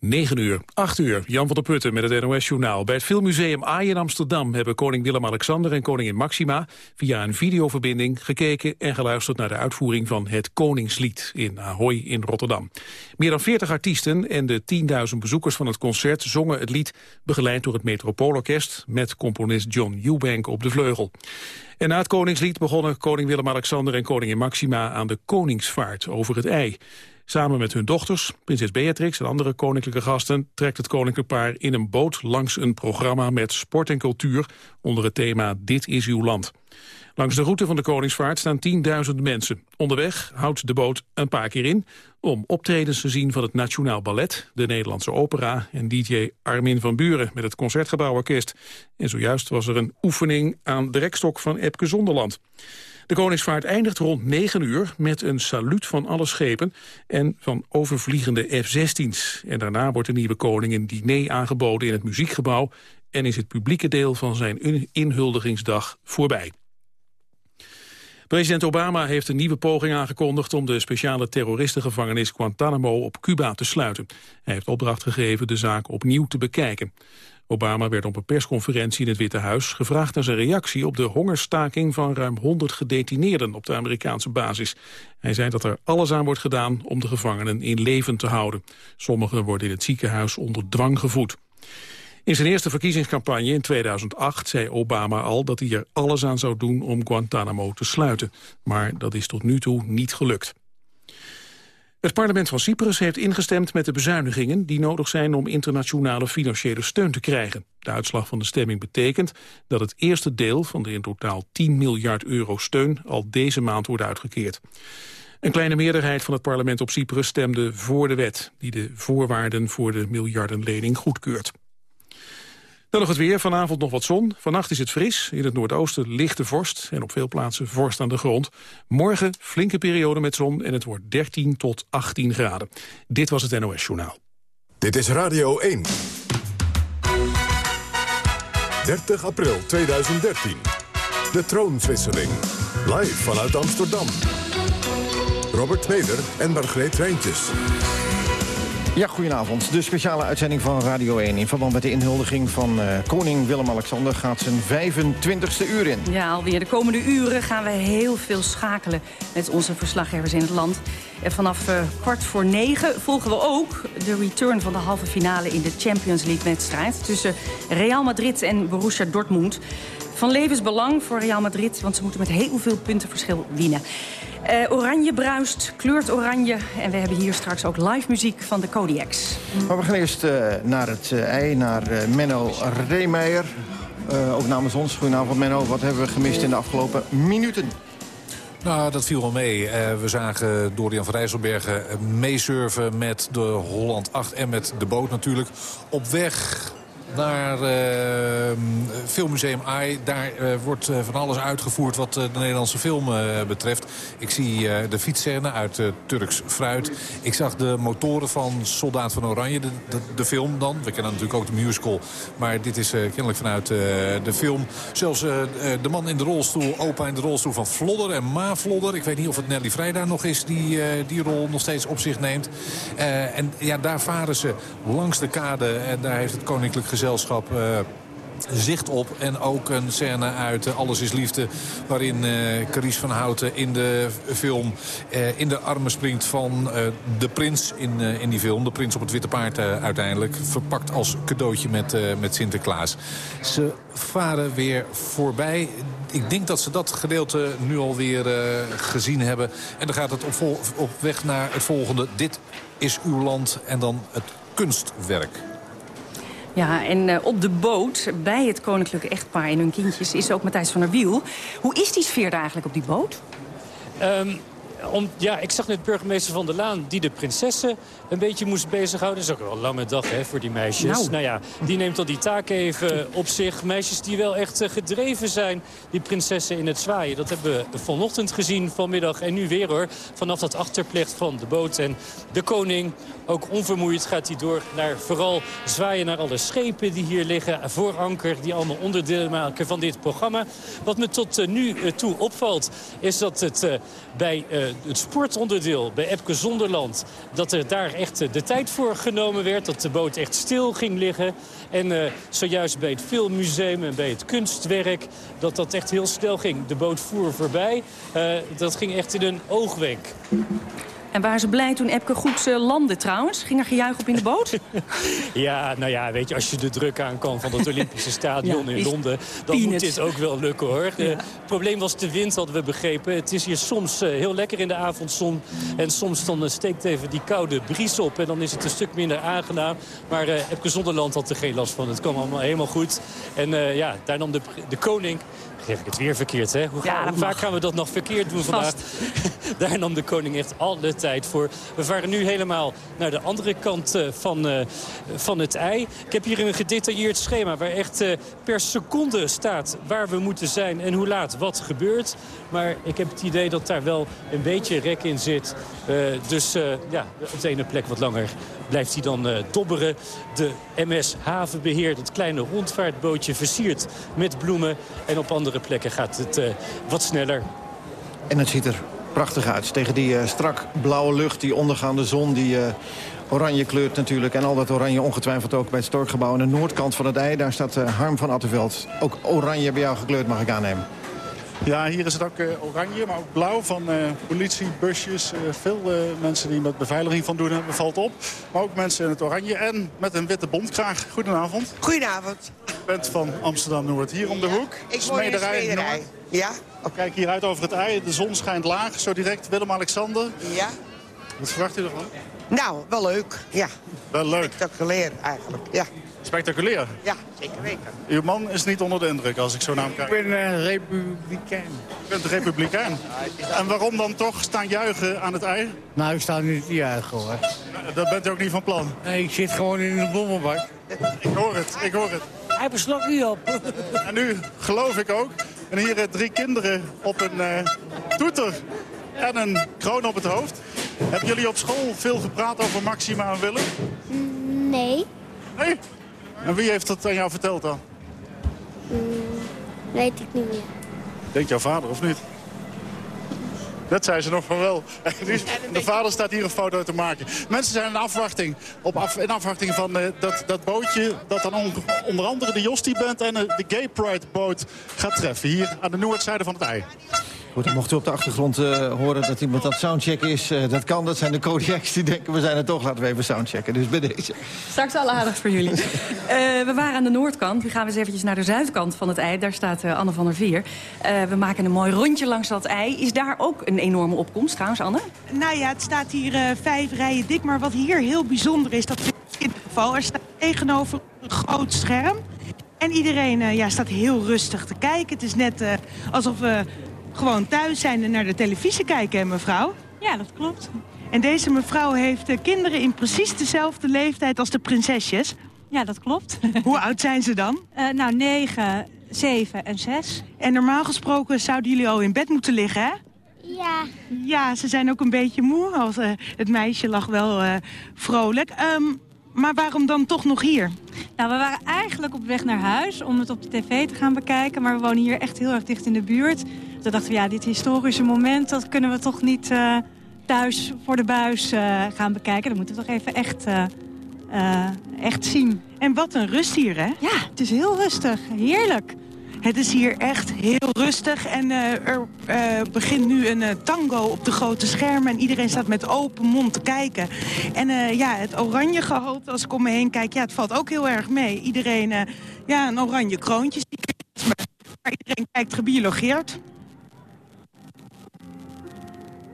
9 uur, 8 uur, Jan van der Putten met het NOS-journaal. Bij het Filmmuseum AI in Amsterdam hebben koning Willem-Alexander en koningin Maxima via een videoverbinding gekeken en geluisterd naar de uitvoering van het Koningslied in Ahoy in Rotterdam. Meer dan 40 artiesten en de 10.000 bezoekers van het concert zongen het lied begeleid door het Metropoolorkest met componist John Eubank op de vleugel. En na het Koningslied begonnen koning Willem-Alexander en koningin Maxima aan de Koningsvaart over het ei. Samen met hun dochters, prinses Beatrix en andere koninklijke gasten... trekt het koninklijk paar in een boot langs een programma met sport en cultuur... onder het thema Dit is uw land. Langs de route van de Koningsvaart staan 10.000 mensen. Onderweg houdt de boot een paar keer in om optredens te zien van het Nationaal Ballet, de Nederlandse Opera en DJ Armin van Buren met het Concertgebouworkest. En zojuist was er een oefening aan de rekstok van Epke Zonderland. De Koningsvaart eindigt rond 9 uur met een saluut van alle schepen en van overvliegende F-16's. En daarna wordt de nieuwe koning een diner aangeboden in het muziekgebouw en is het publieke deel van zijn inhuldigingsdag voorbij. President Obama heeft een nieuwe poging aangekondigd om de speciale terroristengevangenis Guantanamo op Cuba te sluiten. Hij heeft opdracht gegeven de zaak opnieuw te bekijken. Obama werd op een persconferentie in het Witte Huis gevraagd naar zijn reactie op de hongerstaking van ruim 100 gedetineerden op de Amerikaanse basis. Hij zei dat er alles aan wordt gedaan om de gevangenen in leven te houden. Sommigen worden in het ziekenhuis onder dwang gevoed. In zijn eerste verkiezingscampagne in 2008 zei Obama al dat hij er alles aan zou doen om Guantanamo te sluiten. Maar dat is tot nu toe niet gelukt. Het parlement van Cyprus heeft ingestemd met de bezuinigingen... die nodig zijn om internationale financiële steun te krijgen. De uitslag van de stemming betekent dat het eerste deel... van de in totaal 10 miljard euro steun al deze maand wordt uitgekeerd. Een kleine meerderheid van het parlement op Cyprus stemde voor de wet... die de voorwaarden voor de miljardenlening goedkeurt. Dan nog het weer. Vanavond nog wat zon. Vannacht is het fris. In het noordoosten lichte vorst. En op veel plaatsen vorst aan de grond. Morgen flinke periode met zon. En het wordt 13 tot 18 graden. Dit was het NOS Journaal. Dit is Radio 1. 30 april 2013. De troonswisseling. Live vanuit Amsterdam. Robert Meder en Margreet Rijntjes. Ja, goedenavond. De speciale uitzending van Radio 1... in verband met de inhuldiging van uh, koning Willem-Alexander... gaat zijn 25e uur in. Ja, alweer de komende uren gaan we heel veel schakelen... met onze verslaggevers in het land. En vanaf uh, kwart voor negen volgen we ook de return van de halve finale... in de Champions League-wedstrijd tussen Real Madrid en Borussia Dortmund. Van levensbelang voor Real Madrid, want ze moeten met heel veel punten verschil winnen. Uh, oranje bruist, kleurt oranje. En we hebben hier straks ook live muziek van de Kodiaks. Maar we gaan eerst uh, naar het uh, ei, naar Menno Reemeijer. ook namens ons. Goedenavond Menno. Wat hebben we gemist in de afgelopen minuten? Nou, dat viel wel mee. we zagen Dorian van Rijsselbergen meesurfen met de Holland 8 en met de boot natuurlijk. Op weg naar uh, Filmmuseum AI. Daar uh, wordt uh, van alles uitgevoerd wat de Nederlandse film betreft. Ik zie de fietsscène uit Turks Fruit. Ik zag de motoren van Soldaat van Oranje, de, de, film dan. We kennen natuurlijk ook de musical. Maar dit is kennelijk vanuit de film. Zelfs de man in de rolstoel, opa in de rolstoel van Vlodder en Ma Vlodder. Ik weet niet of het Nelly Vrijda nog is die die rol nog steeds op zich neemt. en ja, daar varen ze langs de kade. En daar heeft het Koninklijk gezelschap... Uh, zicht op. En ook een scène uit uh, Alles is Liefde... waarin uh, van Houten in de film in de armen springt van de prins in, in die film. De prins op het witte paard uiteindelijk. Verpakt als cadeautje met, met Sinterklaas. Ze varen weer voorbij. Ik denk dat ze dat gedeelte nu alweer gezien hebben. En dan gaat het op, op weg naar het volgende. Dit is uw land en dan het kunstwerk. Ja, en uh, op de boot bij het koninklijke echtpaar en hun kindjes... is ook Matthijs van der Wiel. Hoe is die sfeer daar eigenlijk op die boot? Um, om, ja, ik zag net burgemeester Van der Laan die de prinsessen een beetje moest bezighouden. Dat is ook wel een lange dag hè, voor die meisjes. Nou. nou ja, die neemt al die taak even op zich. Meisjes die wel echt eh, gedreven zijn, die prinsessen in het zwaaien. Dat hebben we vanochtend gezien, vanmiddag en nu weer hoor. Vanaf dat achterplecht van de boot. En de koning, ook onvermoeid gaat hij door naar vooral zwaaien naar alle schepen die hier liggen. Voor anker, die allemaal onderdeel maken van dit programma. Wat me tot uh, nu uh, toe opvalt, is dat het bij het sportonderdeel bij Epke Zonderland... dat er daar echt de tijd voor genomen werd. Dat de boot echt stil ging liggen. En zojuist bij het Filmmuseum en bij het kunstwerk... dat dat echt heel snel ging. De boot voer voorbij. dat ging echt in een oogwenk. En waren ze blij toen Epke goed uh, landde trouwens? Ging er gejuich op in de boot? ja, nou ja, weet je, als je de druk aan kan van het Olympische stadion in Londen... dan moet dit ook wel lukken, hoor. Het probleem was de wind, hadden we begrepen. Het is hier soms uh, heel lekker in de avondzon. En soms dan uh, steekt even die koude bries op. En dan is het een stuk minder aangenaam. Maar Epke Zonderland had er geen last van. Het kwam allemaal helemaal goed. En ja, daar nam de, de koning geef ik het weer verkeerd, hè? Hoe, hoe vaak gaan we dat nog verkeerd doen vandaag? Daar nam de koning echt alle tijd voor. We varen nu helemaal naar de andere kant uh, van, uh, van het ei. Ik heb hier een gedetailleerd schema waar echt uh, per seconde staat... waar we moeten zijn en hoe laat wat gebeurt. Maar ik heb het idee dat daar wel een beetje rek in zit. dus ja, op de ene plek wat langer blijft hij dan dobberen. De MS Havenbeheer, dat kleine rondvaartbootje versierd met bloemen. En op andere plekken gaat het uh, wat sneller. En het ziet er prachtig uit. Tegen die uh, strak blauwe lucht, die ondergaande zon... die oranje kleurt natuurlijk. En al dat oranje ongetwijfeld ook bij het Storkgebouw... aan de noordkant van het ei, daar staat Harm van Attenveld. Ook oranje bij jou gekleurd, mag ik aannemen. Ja, hier is het ook uh, oranje, maar ook blauw van uh, politiebusjes. Uh, veel mensen die met beveiliging van doen hebben, valt op. Maar ook mensen in het oranje en met een witte bondkraag. Goedenavond. Goedenavond. U bent van Amsterdam-Noord, hier om de hoek. Ik Smederij, in Noord. Ja. Kijk hier uit over het ei, de zon schijnt laag. Zo direct Willem-Alexander. Ja. Wat verwacht u ervan? Nou, wel leuk, ja. Wel leuk? Spectaculair eigenlijk, ja. Spectaculair? Ja, zeker weten. Uw man is niet onder de indruk als ik zo naar hem kijk. Ik ben uh, republikein. U bent republikein? En waarom dan toch staan juichen aan het ei? Nou, ik sta niet te juichen hoor. Dat bent u ook niet van plan? Nee, ik zit gewoon in de bommelbak. Ik hoor het, ik hoor het. Hij beslok niet op. En nu geloof ik ook. En hier uh, drie kinderen op een uh, toeter en een kroon op het hoofd. Hebben jullie op school veel gepraat over Maxima en Willem? Nee. Nee? En wie heeft dat aan jou verteld dan? Mm, weet ik niet meer. Denkt jouw vader of niet? Dat zei ze nog van wel. De vader staat hier een foto te maken. Mensen zijn in afwachting, op af, in afwachting van uh, dat, dat bootje... dat dan on, onder andere de Jostie Band en uh, de Gay Pride boot gaat treffen. Hier aan de noordzijde van het ei. Goed, mocht u op de achtergrond uh, horen dat iemand aan het soundchecken is. Uh, dat kan, dat zijn de Kodiaks die denken we zijn er toch. Laten we even soundchecken, dus bij deze. Straks alle aandacht voor jullie. uh, we waren aan de noordkant. Nu gaan we eens eventjes naar de zuidkant van het ei. Daar staat Anne van der Veer. we maken een mooi rondje langs dat ei. Is daar ook een enorme opkomst trouwens, Anne? Nou ja, het staat hier vijf rijen dik. Maar wat hier heel bijzonder is, dat in het geval... er staat tegenover een groot scherm... En iedereen ja, staat heel rustig te kijken. Het is net alsof we gewoon thuis zijn en naar de televisie kijken, mevrouw? Ja, dat klopt. En deze mevrouw heeft uh, kinderen in precies dezelfde leeftijd als de prinsesjes? Ja, dat klopt. Hoe oud zijn ze dan? Uh, nou, negen, zeven en zes. En normaal gesproken zouden jullie al in bed moeten liggen, hè? Ja. Ja, ze zijn ook een beetje moe. Als, uh, het meisje lag wel vrolijk. Um, maar waarom dan toch nog hier? Nou, we waren eigenlijk op weg naar huis om het op de tv te gaan bekijken. Maar we wonen hier echt heel erg dicht in de buurt. Toen dachten we, ja, dit historische moment... dat kunnen we toch niet uh, thuis voor de buis uh, gaan bekijken. Dat moeten we toch even echt, uh, echt zien. En wat een rust hier, hè? Ja, het is heel rustig. Heerlijk. Het is hier echt heel rustig en uh, er uh, begint nu een uh, tango op de grote schermen... en iedereen staat met open mond te kijken. En ja, het oranje gehalte, als ik om me heen kijk, ja, het valt ook heel erg mee. Iedereen, ja, een oranje kroontje, maar iedereen kijkt gebiologeerd.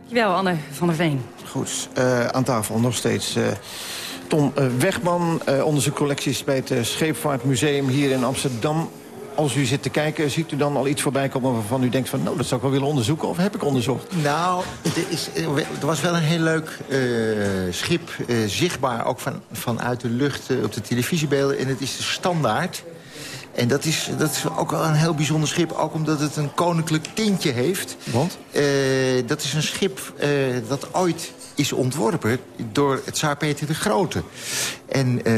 Dankjewel, Anne van der Veen. Goed, aan tafel nog steeds... Tom Wegman, onderzoekcollecties bij het Scheepvaartmuseum hier in Amsterdam als u zit te kijken, ziet u dan al iets voorbij komen waarvan u denkt van... nou, dat zou ik wel willen onderzoeken of heb ik onderzocht? Nou, er, is, er was wel een heel leuk uh, schip uh, zichtbaar, ook van, vanuit de lucht uh, op de televisiebeelden. En het is de Standaard. En dat is, dat is ook wel een heel bijzonder schip. Ook omdat het een koninklijk tintje heeft. Want? Eh, dat is een schip eh, dat ooit is ontworpen door het Tsaar Peter de Grote. En eh,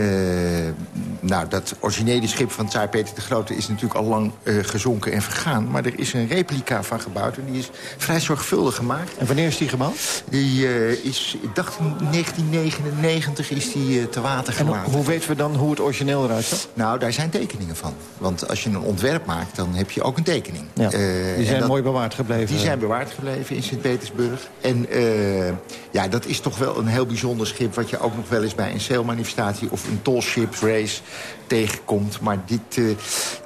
nou, dat originele schip van Tsaar Peter de Grote is natuurlijk al lang eh, gezonken en vergaan. Maar er is een replica van gebouwd en die is vrij zorgvuldig gemaakt. En wanneer is die gebouwd? Die eh, is, ik dacht in 1999 is die te water En gelaten. hoe weten we dan hoe het origineel eruit zag? Nou, daar zijn tekeningen van. Want als je een ontwerp maakt, dan heb je ook een tekening. Ja, die en zijn dat- mooi bewaard gebleven. Die zijn bewaard gebleven in Sint-Petersburg. En eh, dat is toch wel een heel bijzonder schip... wat je ook nog wel eens bij een sailmanifestatie... of een tall ships race tegenkomt. Maar dit, eh,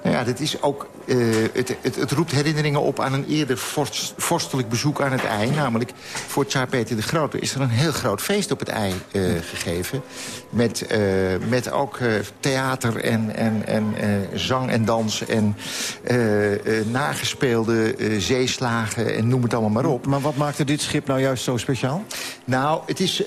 nou ja, dit is ook... eh, het, het, het roept herinneringen op aan een eerder vorst- vorstelijk bezoek aan het ei. Namelijk voor Tsaar Peter de Grote is er een heel groot feest op het ei eh, gegeven. Met, eh, met ook theater en, en, en zang en dans en nagespeelde zeeslagen en noem het allemaal maar op. Maar wat maakte dit schip nou juist zo speciaal? Nou, het is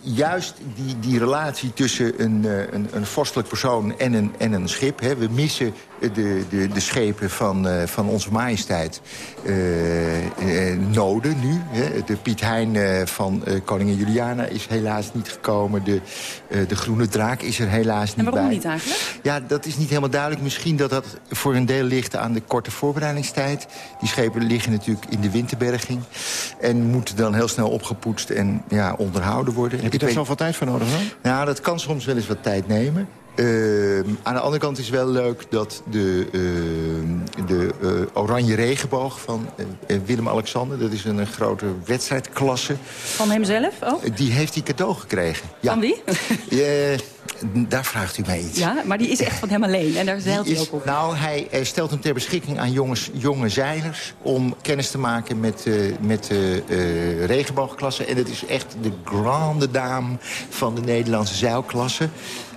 juist die, die relatie tussen een, een, een vorstelijk persoon en een, en een schip. Hè. We missen de, de, de schepen van, eh, van onze majesteit eh, eh, noden nu. Hè. De Piet Hein eh, van eh, koningin Juliana is helaas niet gekomen. De, eh, de Groene Draak is er helaas niet En waarom bij. niet eigenlijk? Ja, dat is niet helemaal duidelijk. Misschien dat dat voor een deel ligt aan de korte voorbereidingstijd. Die schepen liggen natuurlijk in de winterberging. En moeten dan heel snel opgepoetst en ja, onderhouden worden. Heb je daar weet- zoveel tijd voor nodig dan? Nou, dat kan soms wel eens wat tijd nemen. Ehm, aan de andere kant is wel leuk dat de, ehm, de eh, oranje regenboog van eh, eh, Willem-Alexander... dat is een, eh, grote wedstrijdklasse, Van hemzelf ook? die heeft die cadeau gekregen. Ja. Van wie? Daar vraagt u mij iets. Ja, maar die is echt van hem alleen. En daar zeilt hij ook op. Nou, hij stelt hem ter beschikking aan jongens, jonge zeilers... om kennis te maken met, met de regenboogklasse. En het is echt de grande dame van de Nederlandse zeilklasse.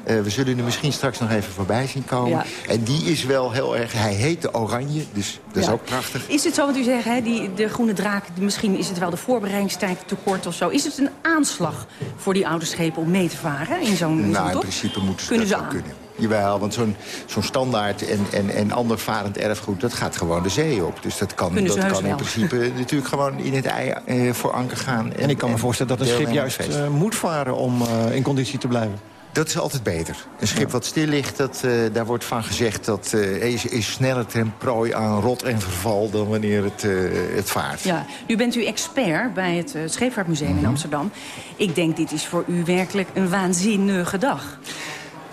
Eh, we zullen er misschien straks nog even voorbij zien komen. Ja. En die is wel heel erg... Hij heet de Oranje, dus dat is ook prachtig. Is het zo wat u zegt, hè, die, de groene draak, misschien is het wel de voorbereidingstijd te kort of zo. Is het een aanslag voor die oude schepen om mee te varen in zo'n Nou, in principe moeten ze Kunnen dat ze wel aan? kunnen. Jawel, want zo'n zo'n standaard en, en, en ander varend erfgoed... dat gaat gewoon de zee op. Dus dat kan, Kunnen ze dat kan in wel. principe natuurlijk gewoon in het ei eh, voor anker gaan. En ik kan me voorstellen dat een schip juist eh, moet varen om eh, in conditie te blijven. Dat is altijd beter. Een schip wat stil ligt, dat, eh, daar wordt van gezegd... dat eh, is, is sneller ten prooi aan rot en verval dan wanneer het, eh, het vaart. Ja, nu bent u expert bij het uh, Scheepvaartmuseum Mhm. in Amsterdam. Ik denk, dit is voor u werkelijk een waanzinnige dag.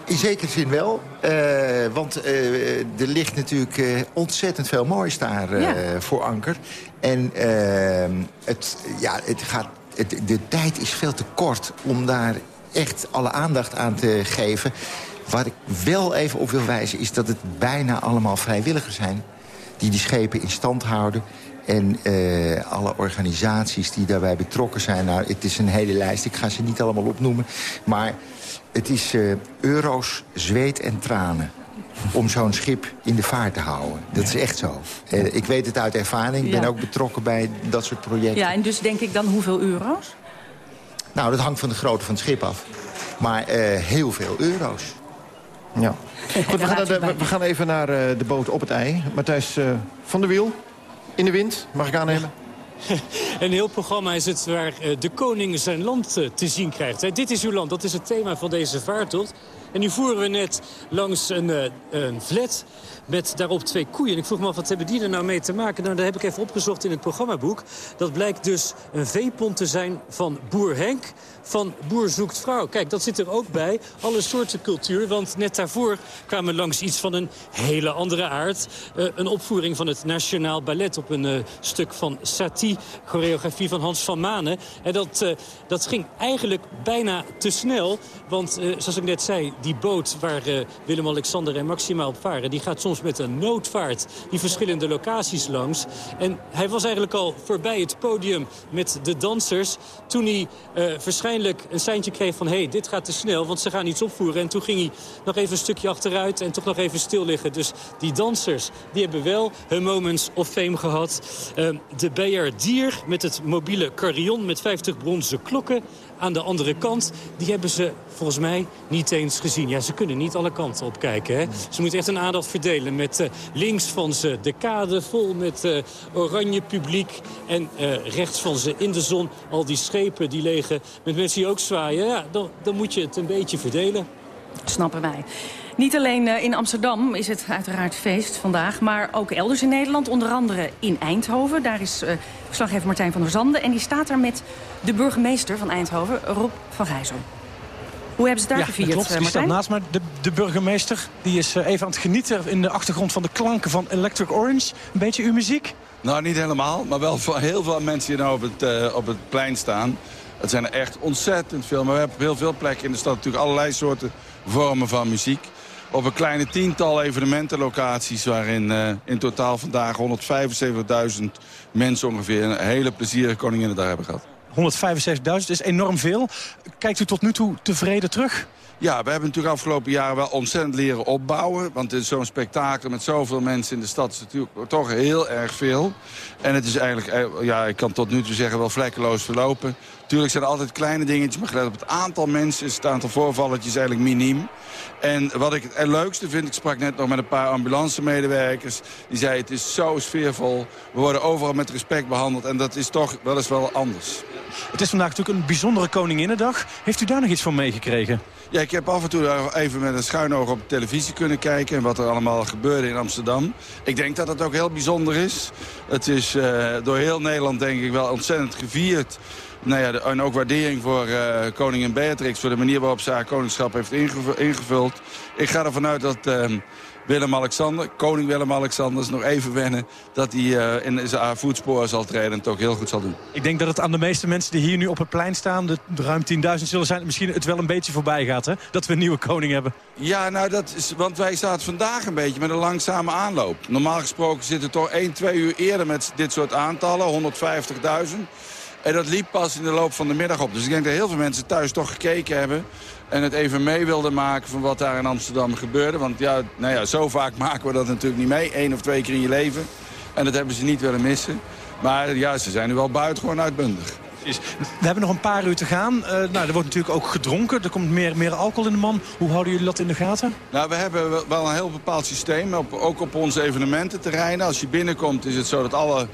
In zekere zin wel. want er ligt natuurlijk ontzettend veel moois daar Ja. voor anker. En het, ja, het gaat, het, de tijd is veel te kort om daar echt alle aandacht aan te geven. Wat ik wel even op wil wijzen is dat het bijna allemaal vrijwilligers zijn... die die schepen in stand houden. En eh, alle organisaties die daarbij betrokken zijn. Nou, het is een hele lijst, ik ga ze niet allemaal opnoemen. Maar het is eh, euro's, zweet en tranen om zo'n schip in de vaart te houden. Dat is echt zo. Eh, ik weet het uit ervaring. Ik ben Ja. ook betrokken bij dat soort projecten. Ja, en dus denk ik dan hoeveel euro's? Nou, dat hangt van de grootte van het schip af. Maar eh, heel veel euro's. Ja. Goed, we gaan, naar de- we- we gaan even naar eh, de boot op het ei. Matthijs eh, van der Wiel, in de wind, mag ik aannemen? Een heel programma is het waar eh, de koning zijn land te zien krijgt. Dit is uw land, dat is het thema van deze vaartocht. En nu voeren we net langs een, eh, een flat met daarop twee koeien. En ik vroeg me af, wat hebben die er nou mee te maken? Nou, daar heb ik even opgezocht in het programmaboek. Dat blijkt dus een veepont te zijn van boer Henk van Boer Zoekt Vrouw. Kijk, dat zit er ook bij. Alle soorten cultuur, want net daarvoor kwamen langs iets van een hele andere aard. Eh, een opvoering van het Nationaal Ballet op een eh, stuk van Satie, choreografie van Hans van Manen. En dat, eh, dat ging eigenlijk bijna te snel, want zoals ik net zei, die boot waar Willem-Alexander en Maxima op varen, die gaat soms met een noodvaart die verschillende locaties langs. En hij was eigenlijk al voorbij het podium met de dansers toen hij eh, waarschijnlijk een seintje kreeg van... hé, hey, dit gaat te snel, want ze gaan iets opvoeren. En toen ging hij nog even een stukje achteruit en toch nog even stil liggen. Dus die dansers, die hebben wel hun moments of fame gehad. Eh, de BR Dier met het mobiele carillon met 50 bronzen klokken aan de andere kant, die hebben ze volgens mij niet eens gezien. Ja, ze kunnen niet alle kanten op kijken. Ze moeten echt een aandacht verdelen met uh, links van ze de kade vol met uh, oranje publiek. En uh, rechts van ze in de zon al die schepen die liggen met mensen die ook zwaaien. Ja, dan, dan moet je het een beetje verdelen. Snappen wij. Niet alleen in Amsterdam is het uiteraard feest vandaag... maar ook elders in Nederland, onder andere in Eindhoven. Daar is uh, verslaggever Martijn van der Zanden... en die staat daar met de burgemeester van Eindhoven, Rob van Gijzel. Hoe hebben ze daar ja, gevierd, klopt. Die Martijn? staat naast me. De, de burgemeester die is even aan het genieten in de achtergrond van de klanken van Electric Orange. Een beetje uw muziek? Nou, niet helemaal, maar wel voor heel veel mensen die nou op het, uh, op het plein staan. Het zijn er echt ontzettend veel. Maar we hebben op heel veel plekken in de stad natuurlijk allerlei soorten vormen van muziek. Op een kleine tiental evenementenlocaties waarin uh, in totaal vandaag 175.000 mensen ongeveer een hele plezierige Koninginnedag hebben gehad. 175.000 is enorm veel. Kijkt u tot nu toe tevreden terug? Ja, we hebben natuurlijk afgelopen jaren wel ontzettend leren opbouwen. Want zo'n spektakel met zoveel mensen in de stad is natuurlijk toch heel erg veel. En het is eigenlijk, ja, ik kan tot nu toe zeggen, wel vlekkeloos verlopen. Tuurlijk zijn er altijd kleine dingetjes, maar gelet op het aantal mensen is het aantal voorvalletjes eigenlijk miniem. En wat ik het leukste vind, ik sprak net nog met een paar ambulancemedewerkers. Die zeiden het is zo sfeervol. We worden overal met respect behandeld en dat is toch wel eens wel anders. Het is vandaag natuurlijk een bijzondere Koninginnedag. Heeft u daar nog iets van meegekregen? Ja, ik heb af en toe even met een schuin oog op de televisie kunnen kijken... en wat er allemaal gebeurde in Amsterdam. Ik denk dat het ook heel bijzonder is. Het is uh, door heel Nederland denk ik wel ontzettend gevierd. Nou ja, de, en ook waardering voor uh, koningin Beatrix... voor de manier waarop ze haar koningschap heeft ingevuld. Ik ga ervan uit dat... Uh, Willem-Alexander, koning Willem-Alexander, nog even wennen... dat hij uh, in zijn voetsporen zal treden en het ook heel goed zal doen. Ik denk dat het aan de meeste mensen die hier nu op het plein staan... de, ruim 10.000 zullen zijn, misschien het wel een beetje voorbij gaat... Hè? dat we een nieuwe koning hebben. Ja, nou, dat is, want wij zaten vandaag een beetje met een langzame aanloop. Normaal gesproken zitten we toch 1, 2 uur eerder met dit soort aantallen, 150.000... En dat liep pas in de loop van de middag op. Dus ik denk dat heel veel mensen thuis toch gekeken hebben... en het even mee wilden maken van wat daar in Amsterdam gebeurde. Want ja, nou ja, zo vaak maken we dat natuurlijk niet mee. Eén of twee keer in je leven. En dat hebben ze niet willen missen. Maar ja, ze zijn nu wel buitengewoon uitbundig. We hebben nog een paar uur te gaan. Uh, nou, er wordt natuurlijk ook gedronken. Er komt meer, meer alcohol in de man. Hoe houden jullie dat in de gaten? Nou, we hebben wel een heel bepaald systeem. Op, ook op onze evenemententerreinen. Als je binnenkomt is het zo dat alle,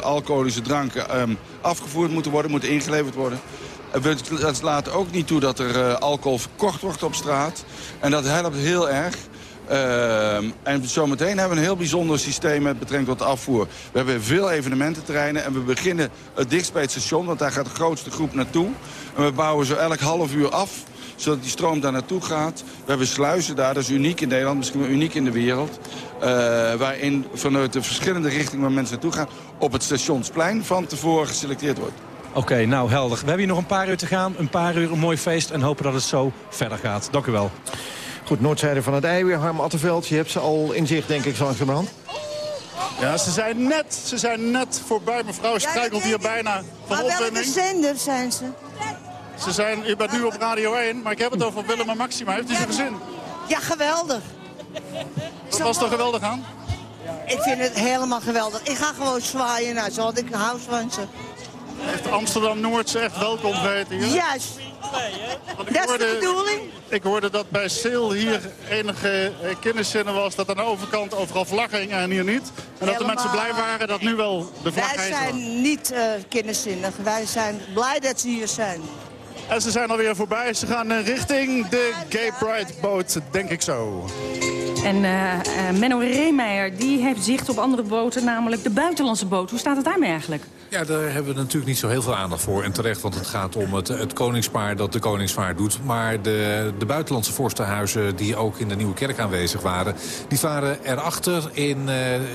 alcoholische dranken um, afgevoerd moeten worden. Moeten ingeleverd worden. We laten ook niet toe dat er uh, alcohol verkocht wordt op straat. En dat helpt heel erg. Uh, en zometeen hebben we een heel bijzonder systeem met betrekking tot afvoer. We hebben veel evenemententerreinen en we beginnen het dichtst bij het station, want daar gaat de grootste groep naartoe. En we bouwen zo elk half uur af, zodat die stroom daar naartoe gaat. We hebben sluizen daar, dat is uniek in Nederland, misschien wel uniek in de wereld. Uh, waarin vanuit de verschillende richtingen waar mensen naartoe gaan, op het stationsplein van tevoren geselecteerd wordt. Oké, nou helder. We hebben hier nog een paar uur te gaan. Een paar uur, een mooi feest. En hopen dat het zo verder gaat. Dank u wel. Goed, noordzijde van het ei weer. Harm Attenveld, je hebt ze al in zicht, denk ik, zo langzamerhand. Ja, ze zijn net, ze zijn net voorbij. Mevrouw struikelt hier bijna van maar opwinding. welke zender zijn ze? Ze zijn, u bent nu op Radio 1, maar ik heb het over Willem en Maxima. Heeft u ze gezien? Ja, geweldig. Wat was er geweldig aan? Ik vind het helemaal geweldig. Ik ga gewoon zwaaien naar ze, want ik hou van ze. Heeft Amsterdam-Noord ze echt welkom geheten hier? Juist. Dat is de bedoeling. Ik hoorde dat bij Seel hier enige uh, kenniszinnen was... dat aan de overkant overal vlaggen hingen en hier niet. En dat de mensen blij waren dat nu wel de vlag Wij zijn niet uh, kenniszinnig. Wij zijn blij dat ze hier zijn. En ze zijn alweer voorbij. Ze gaan richting de Gay Pride boot, denk ik zo. En uh, uh, Menno Reemeijer die heeft zicht op andere boten, namelijk de buitenlandse boot. Hoe staat het daarmee eigenlijk? Ja, daar hebben we natuurlijk niet zo heel veel aandacht voor. En terecht, want het gaat om het, het koningspaar dat de koningsvaart doet. Maar de, de buitenlandse vorstenhuizen die ook in de Nieuwe Kerk aanwezig waren... die varen erachter in uh,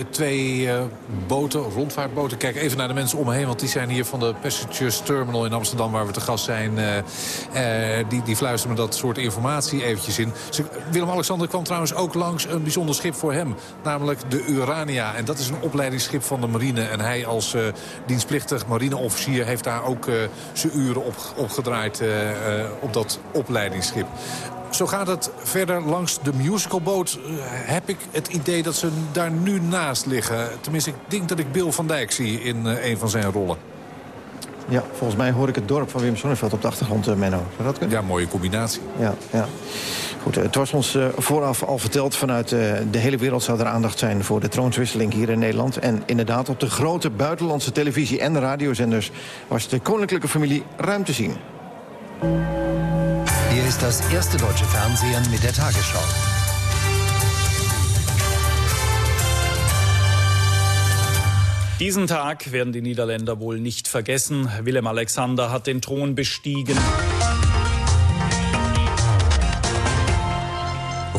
twee uh, boten, rondvaartboten. Kijk even naar de mensen om me heen, want die zijn hier van de Passengers Terminal in Amsterdam... waar we te gast zijn. Uh, die, die fluisteren me dat soort informatie eventjes in. Willem-Alexander kwam trouwens ook langs een bijzonder schip voor hem. Namelijk de Urania. En dat is een opleidingsschip van de marine. En hij als dienstplichtig marineofficier heeft daar ook uh, zijn uren op, op gedraaid uh, uh, op dat opleidingsschip. Zo gaat het verder langs de musicalboot. heb ik het idee dat ze daar nu naast liggen. Tenminste, ik denk dat ik Bill van Dijk zie in een van zijn rollen. Ja, volgens mij hoor ik het dorp van Wim Sonneveld op de achtergrond, uh, Menno. Zou dat kunnen? Ja, mooie combinatie. Ja, ja. Goed, het was ons vooraf al verteld vanuit de hele wereld zou er aandacht zijn voor de troonswisseling hier in Nederland. En inderdaad, op de grote buitenlandse televisie en radiozenders was de koninklijke familie ruim te zien. Hier ist das erste deutsche Fernsehen mit der Tagesschau. Diesen Tag werden die Niederländer wohl nicht vergessen. Willem Alexander hat den Thron bestiegen.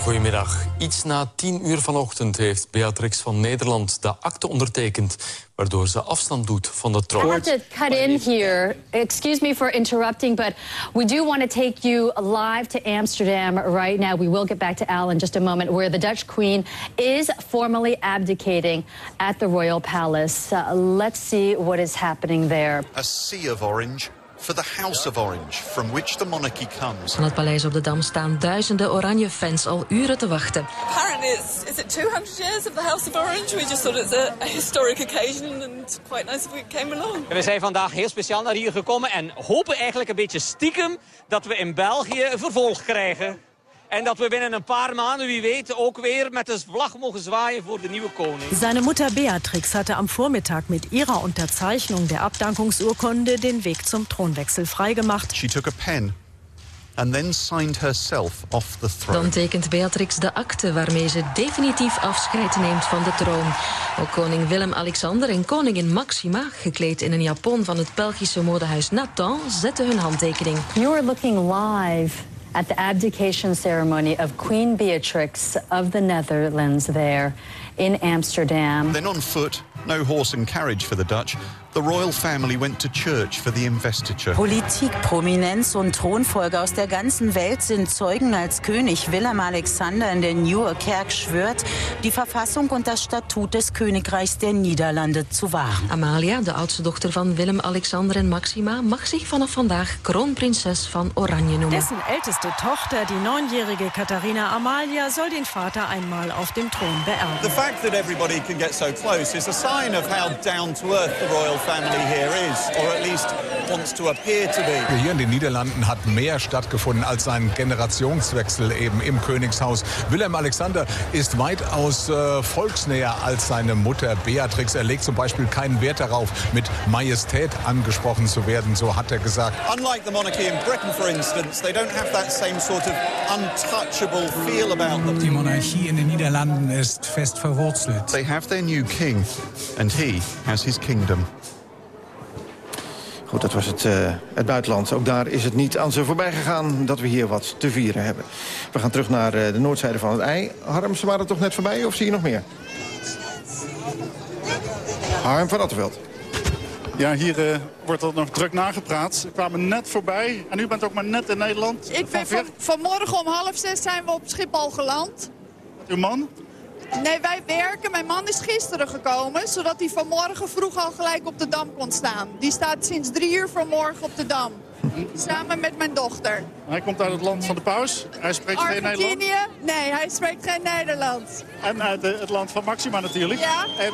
Goedemiddag. Iets na tien uur vanochtend heeft Beatrix van Nederland de akte ondertekend... waardoor ze afstand doet van de troon. I have to cut in here. Excuse me for interrupting, but we do want to take you live to Amsterdam right now. We will get back to Al in just a moment, where the Dutch Queen is formally abdicating at the Royal Palace. Uh, let's see what is happening there. A sea of orange for the House of Orange, from which the monarchy comes. Aan het paleis op de Dam staan duizenden oranje fans al uren te wachten. Apparently it's, is it 200 years of the House of Orange? We just thought it's a, a historic occasion and quite nice if we came along. We zijn vandaag heel speciaal naar hier gekomen en hopen eigenlijk een beetje stiekem dat we in België een vervolg krijgen. En dat we binnen een paar maanden, wie weet, ook weer met de vlag mogen zwaaien voor de nieuwe koning. Seine Mutter Beatrix hatte am Vormittag mit ihrer Unterzeichnung der Abdankungsurkunde den Weg zum Thronwechsel freigemacht. She took a pen and then signed herself off the throne. Dan tekent Beatrix de akte waarmee ze definitief afscheid neemt van de troon. Ook koning Willem-Alexander en koningin Maxima, gekleed in een japon van het Belgische modehuis Nathan, zetten hun handtekening. You are looking live at the abdication ceremony of Queen Beatrix of the Netherlands there in Amsterdam. Then on foot, no horse and carriage for the Dutch. The royal family went to church for the investiture. Politik, Prominenz und Thronfolge aus der ganzen Welt sind Zeugen, als König Willem Alexander in der Nieuwe Kerk schwört, die Verfassung und das Statut des Königreichs der Niederlande zu wahren. Amalia, de oudste dochter van Willem-Alexander en Maxima, mag zich vanaf vandaag kroonprinses van Oranje noemen. Dessen älteste Tochter, die neunjährige Katharina Amalia, soll den Vater einmal auf dem Thron beerben. The fact that everybody can get so close is a sign of how down to earth the royal family here is, or at least wants to appear to be. Hier in den Niederlanden hat mehr stattgefunden als ein Generationswechsel eben im Königshaus. Willem Alexander ist weitaus äh, volksnäher als seine Mutter Beatrix. Er legt zum Beispiel keinen Wert darauf, mit Majestät angesprochen zu werden, so hat er gesagt. Unlike the monarchy in Britain, for instance, they don't have that same sort of untouchable feel about them. Die Monarchie in den Niederlanden ist fest verwurzelt. They have their new king, and he has his kingdom. Goed, dat was het, uh, het buitenland. Ook daar is het niet aan ze voorbij gegaan dat we hier wat te vieren hebben. We gaan terug naar uh, de noordzijde van het ei. Harm, ze waren toch net voorbij of zie je nog meer? Harm van Attenveld. Ja, hier uh, wordt er nog druk nagepraat. We kwamen net voorbij en u bent ook maar net in Nederland. Ik ben van, vanmorgen om half zes zijn we op Schiphol geland. Met uw man? Nee, wij werken. Mijn man is gisteren gekomen, zodat hij vanmorgen vroeg al gelijk op de Dam kon staan. Die staat sinds drie uur vanmorgen op de Dam. Samen met mijn dochter. Hij komt uit het land van de paus. Hij spreekt geen Nederlands. Nee, hij spreekt geen Nederlands. En uit het land van Maxima natuurlijk. Ja. En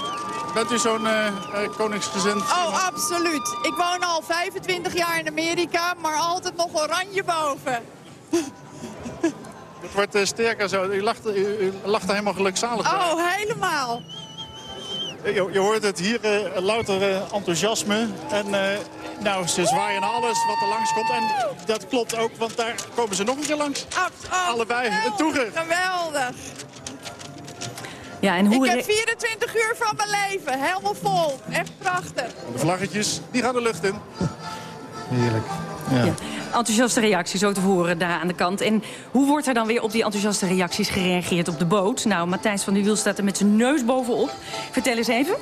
bent u zo'n uh, koningsgezind? Oh, absoluut. Ik woon al 25 jaar in Amerika, maar altijd nog oranje boven. Het wordt uh, sterker zo. U lacht, u, u lacht er helemaal gelukzalig Oh, helemaal. Je, je, hoort het hier, uh, louter uh, enthousiasme. En nou, ze zwaaien naar alles wat er langs komt. En dat klopt ook, want daar komen ze nog een keer langs. Oh, Allebei, een toeger. Geweldig. Ja, en hoe Ik heb 24 uur van mijn leven, helemaal vol. Echt prachtig. En de vlaggetjes, die gaan de lucht in. Heerlijk. Enthousiaste reacties ook te horen daar aan de kant. En hoe wordt er dan weer op die enthousiaste reacties gereageerd op de boot? Nou, Matthijs van der Wiel staat er met zijn neus bovenop. Vertel eens even.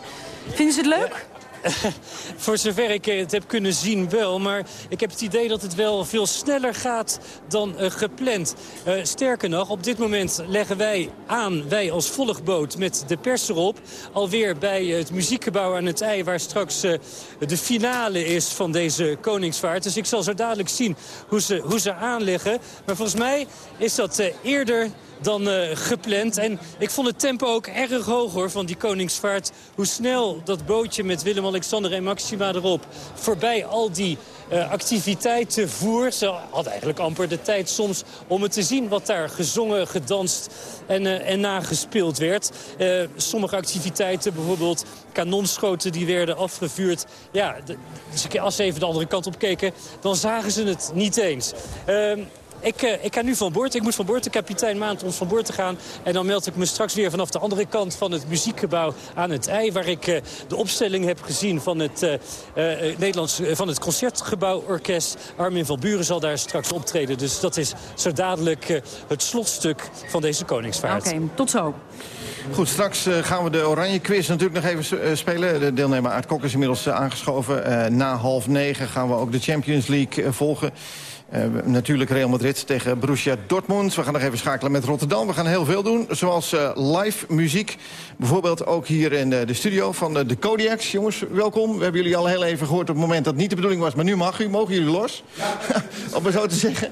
Vinden ze het leuk? Voor zover ik het heb kunnen zien wel. Maar ik heb het idee dat het wel veel sneller gaat dan uh, gepland. Uh, sterker nog, op dit moment leggen wij aan, wij als volgboot met de pers erop... alweer bij het muziekgebouw aan het ei... waar straks de finale is van deze koningsvaart. Dus ik zal zo dadelijk zien hoe ze, hoe ze aanleggen. Maar volgens mij is dat eerder dan gepland. En ik vond het tempo ook erg hoog hoor, van die koningsvaart. Hoe snel dat bootje met Willem Willem-Alexander en Maxima erop. Voorbij al die uh, activiteiten voer. Ze had eigenlijk amper de tijd soms om het te zien wat daar gezongen, gedanst en, uh, en nagespeeld werd. Uh, sommige activiteiten, bijvoorbeeld kanonschoten die werden afgevuurd. Ja, als ze even de andere kant op keken, dan zagen ze het niet eens. Ik, uh, ik ga nu van boord. Ik moet van boord. De kapitein maand ons van boord te gaan. En dan meld ik me straks weer vanaf de andere kant van het muziekgebouw aan het ei. Waar ik uh, de opstelling heb gezien van het, uh, Nederlands, van het Concertgebouworkest. Armin van Buren zal daar straks optreden. Dus dat is zo dadelijk het slotstuk van deze Koningsvaart. Oké, okay, tot zo. Goed, straks uh, gaan we de Oranje Quiz natuurlijk nog even uh, spelen. De deelnemer Aart Kok is inmiddels uh, aangeschoven. na half negen gaan we ook de Champions League volgen. Uh, natuurlijk Real Madrid tegen Borussia Dortmund. We gaan nog even schakelen met Rotterdam. We gaan heel veel doen, zoals uh, live muziek. Bijvoorbeeld ook hier in uh, de studio van de Kodiaks. Jongens, welkom. We hebben jullie al heel even gehoord op het moment dat niet de bedoeling was. Maar nu mag u. Mogen jullie los? Om maar zo te zeggen.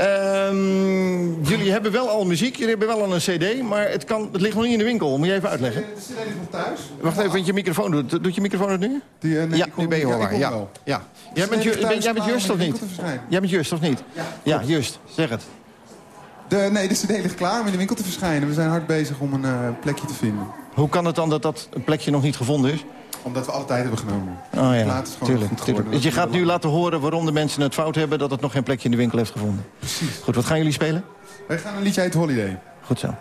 Um, jullie hebben wel al muziek, jullie hebben wel al een cd, maar het, kan, het ligt nog niet in de winkel. Moet je even uitleggen? De cd ligt nog thuis. Wacht even, want je microfoon doet. Doet je microfoon het nu? Die, uh, nee, ja, nu ben je hoorbaar. Ja, ja, ja. Jij bent, ju ben, jij bent Just of niet? Jij bent Just of niet? Ja, ja Just. Zeg het. De, nee, de cd ligt klaar om in de winkel te verschijnen. We zijn hard bezig om een uh, plekje te vinden. Hoe kan het dan dat dat plekje nog niet gevonden is? Omdat we alle tijd hebben genomen. Oh ja, tuurlijk. Dus je gaat nu laten horen waarom de mensen het fout hebben... dat het nog geen plekje in de winkel heeft gevonden. Precies. Goed, wat gaan jullie spelen? Wij gaan een liedje uit Holiday. Goed zo.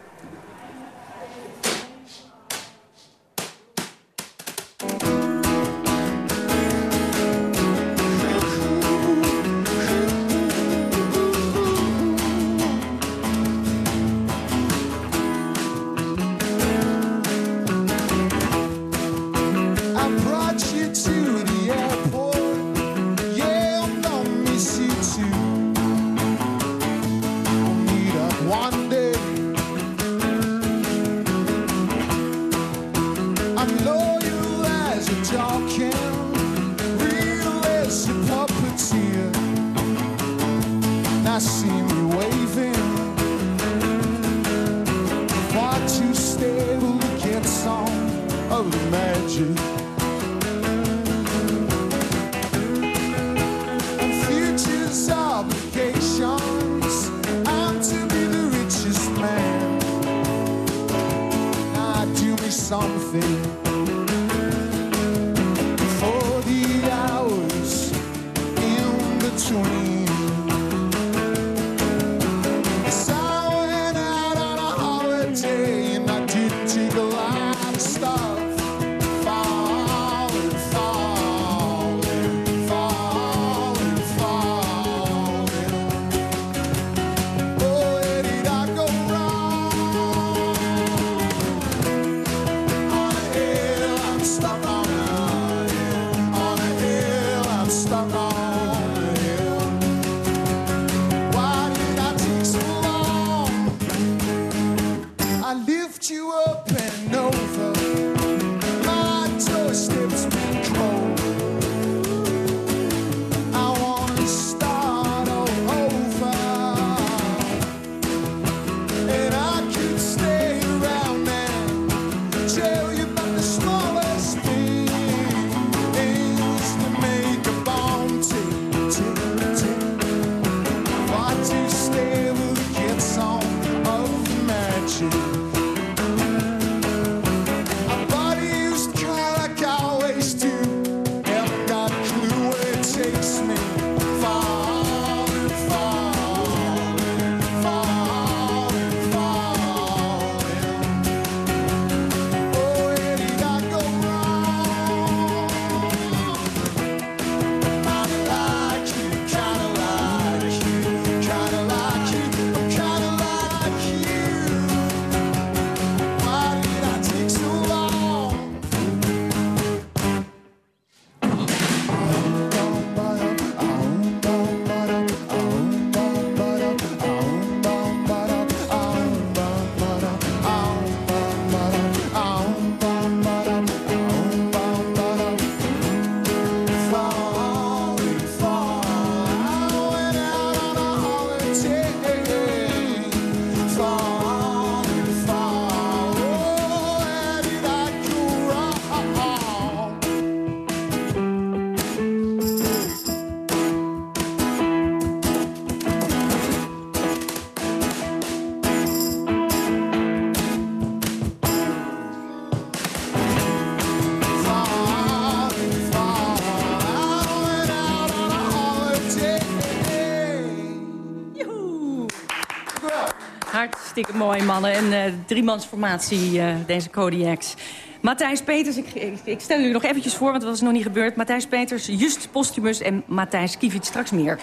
Hartstikke mooi, mannen. En uh, driemansformatie, uh, deze Kodiaks. Matthijs Peters, ik, ik, stel jullie nog eventjes voor, want dat was nog niet gebeurd. Matthijs Peters, Just Postumus en Matthijs Kievit straks meer.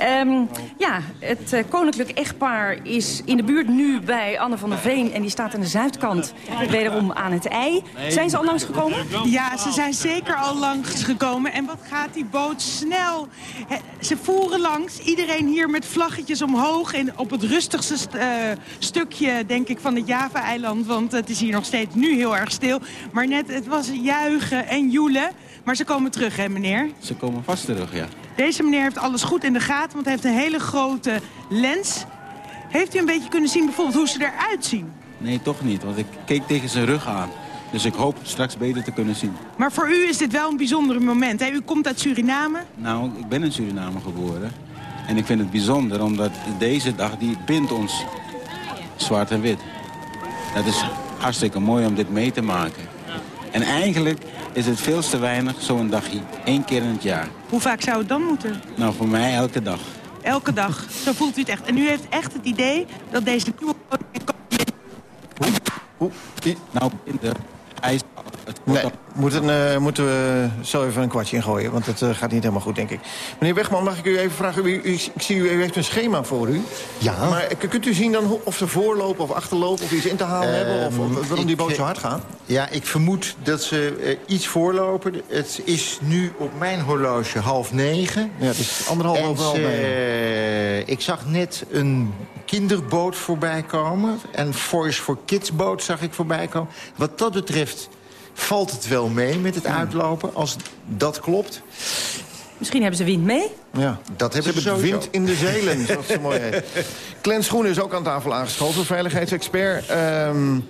Um, ja, het uh, koninklijk echtpaar is in de buurt nu bij Anne van der Veen... en die staat aan de zuidkant wederom aan het ei. Zijn ze al langs gekomen? Ja, ze zijn zeker al langs gekomen. En wat gaat die boot snel. He, ze voeren langs, iedereen hier met vlaggetjes omhoog... en op het rustigste st uh, stukje, denk ik, van het Java-eiland... want het is hier nog steeds nu heel erg stil. Maar net, het was juichen en joelen... Maar ze komen terug, hè, meneer? Ze komen vast terug, ja. Deze meneer heeft alles goed in de gaten, want hij heeft een hele grote lens. Heeft u een beetje kunnen zien bijvoorbeeld hoe ze eruit zien? Nee, toch niet, want ik keek tegen zijn rug aan. Dus ik hoop straks beter te kunnen zien. Maar voor u is dit wel een bijzonder moment, hè? U komt uit Suriname? Nou, ik ben in Suriname geboren. En ik vind het bijzonder, omdat deze dag, die bindt ons zwart en wit. Dat is hartstikke mooi om dit mee te maken. En eigenlijk is het veel te weinig, zo'n dagje. Eén keer in het jaar. Hoe vaak zou het dan moeten? Nou, voor mij elke dag. Elke dag, zo voelt u het echt. En u heeft echt het idee dat deze nieuwe Hoe? Hoe? Nou, in de ijs... Nee, moeten, uh, moeten we zo even een kwartje ingooien, want het uh, gaat niet helemaal goed, denk ik. Meneer Wegman, mag ik u even vragen? U, u, ik zie u, u heeft een schema voor u. Ja. Maar kunt u zien dan of ze voorlopen of achterlopen of iets in te halen uh, hebben? Of, of waarom die boot zo hard gaat? Ja, ik vermoed dat ze iets voorlopen. Het is nu op mijn horloge half negen. Ja, het is anderhalf over half negen. Ik zag net een kinderboot voorbij komen. En Voice for Kids boot zag ik voorbij komen. Wat dat betreft valt het wel mee met het uitlopen, als dat klopt. Misschien hebben ze wind mee? Ja, dat hebben ze. Ze hebben wind in de zelen, zoals zo mooi heet. Clens Schoen is ook aan tafel aangeschoven, veiligheidsexpert. Um,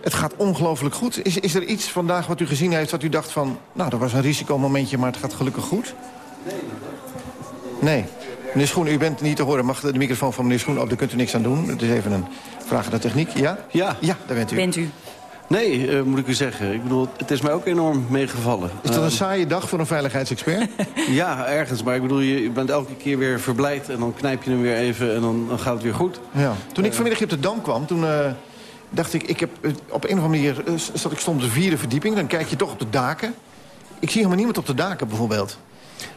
het gaat ongelooflijk goed. Is, is er iets vandaag wat u gezien heeft wat u dacht van... nou, dat was een risicomomentje, maar het gaat gelukkig goed? Nee. Meneer Schoen, u bent niet te horen. Mag de microfoon van meneer Schoen op? Daar kunt u niks aan doen. Het is even een vraag aan de techniek. Ja? Ja. Ja, daar bent u. Bent u. Nee, uh, moet ik u zeggen. Ik bedoel, het is mij ook enorm meegevallen. Is dat een saaie dag voor een veiligheidsexpert? ja, ergens. Maar ik bedoel, je, je, bent elke keer weer verblijd... en dan knijp je hem weer even en dan, dan gaat het weer goed. Ja. Toen ik vanmiddag op de Dam kwam, toen... Dacht ik, ik heb, op een of andere manier zat ik stond op de vierde verdieping. Dan kijk je toch op de daken. Ik zie helemaal niemand op de daken bijvoorbeeld.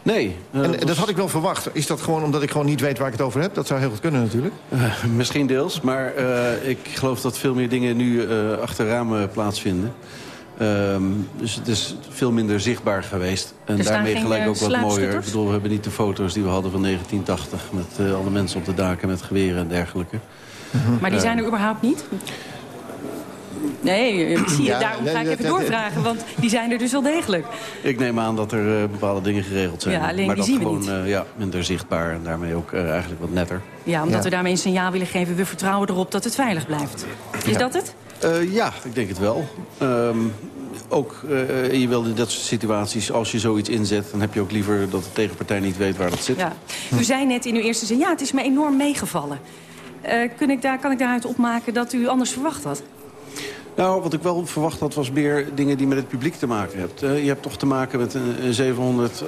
Nee. Uh, en dat, dat had ik wel verwacht. Is dat gewoon omdat ik gewoon niet weet waar ik het over heb? Dat zou heel goed kunnen natuurlijk. Uh, misschien deels, maar uh, ik geloof dat veel meer dingen nu achter ramen plaatsvinden. Um, dus het is veel minder zichtbaar geweest. En dus daarmee gelijk ook wat mooier. Ik bedoel, we hebben niet de foto's die we hadden van 1980... met alle mensen op de daken met geweren en dergelijke. -huh. Maar die zijn er überhaupt niet? Nee, ik zie je, ja, daarom ga ik even doorvragen, want die zijn er dus wel degelijk. Ik neem aan dat er uh, bepaalde dingen geregeld zijn. Ja, alleen maar die dat zien we gewoon niet. Uh, ja, minder zichtbaar en daarmee ook uh, eigenlijk wat netter. Ja, omdat ja. we daarmee een signaal willen geven... we vertrouwen erop dat het veilig blijft. Is ja. dat het? ja, ik denk het wel. Um, ook, je wil in dat soort situaties, als je zoiets inzet... dan heb je ook liever dat de tegenpartij niet weet waar dat zit. Ja. U zei net in uw eerste zin, ja, het is me enorm meegevallen. Kun ik daar, kan ik daaruit opmaken dat u anders verwacht had? Nou, wat ik wel verwacht had, was meer dingen die met het publiek te maken hebt. Uh, je hebt toch te maken met uh, 700,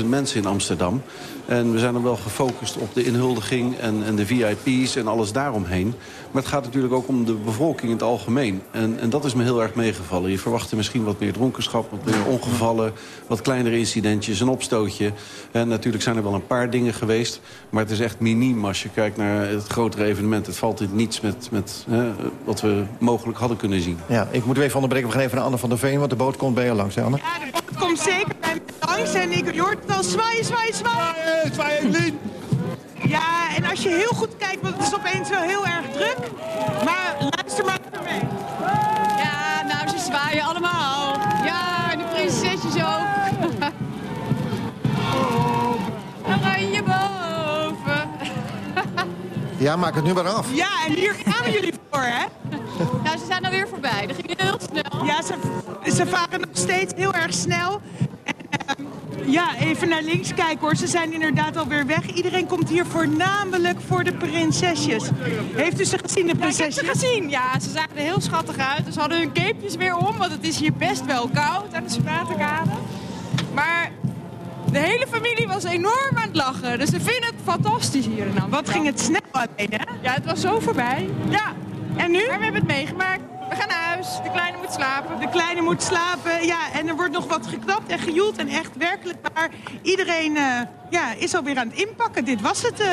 800.000 mensen in Amsterdam. En we zijn dan wel gefocust op de inhuldiging en, en de VIP's en alles daaromheen. Maar het gaat natuurlijk ook om de bevolking in het algemeen. En, en dat is me heel erg meegevallen. Je verwachtte misschien wat meer dronkenschap, wat meer ongevallen... wat kleinere incidentjes, een opstootje. En natuurlijk zijn er wel een paar dingen geweest. Maar het is echt miniem als je kijkt naar het grotere evenement. Het valt in niets met, met hè, wat we mogelijk hadden kunnen zien. Ja, ik moet u even onderbreken. We gaan even naar Anne van der Veen, want de boot komt bij je langs, hè Anne? Ja, de boot komt zeker bij me langs. En ik, je hoort het al zwaaien, zwaaien, zwaaien. Zwaaien, Evelien. Ja, en als je heel goed kijkt, want het is opeens wel heel erg druk. Maar luister maar even mee. Ja, nou, ze zwaaien allemaal. Ja, en de prinsesjes ook. Oranje boven. Ja, maak het nu maar af. Ja, en hier gaan jullie voor, hè? Nou, ze zijn alweer voorbij. Dat ging heel snel. Ja, ze, ze varen nog steeds heel erg snel. En, ja, even naar links kijken hoor. Ze zijn inderdaad alweer weg. Iedereen komt hier voornamelijk voor de prinsesjes. Heeft u ze gezien, de prinsesjes? Ja, ik heb ze gezien. Ja, ze zagen er heel schattig uit. Ze hadden hun capejes weer om, want het is hier best wel koud aan de Spatenkade. Maar De hele familie was enorm aan het lachen. Dus ze vinden het fantastisch hier in Wat ging het snel alleen, hè? Ja, het was zo voorbij. Ja. En nu? Maar we hebben het meegemaakt. We gaan naar huis. De kleine moet slapen. De kleine moet slapen, ja. En er wordt nog wat geknapt en gejoeld. En echt werkelijk waar. Iedereen uh, ja, is alweer aan het inpakken. Dit was het. Uh,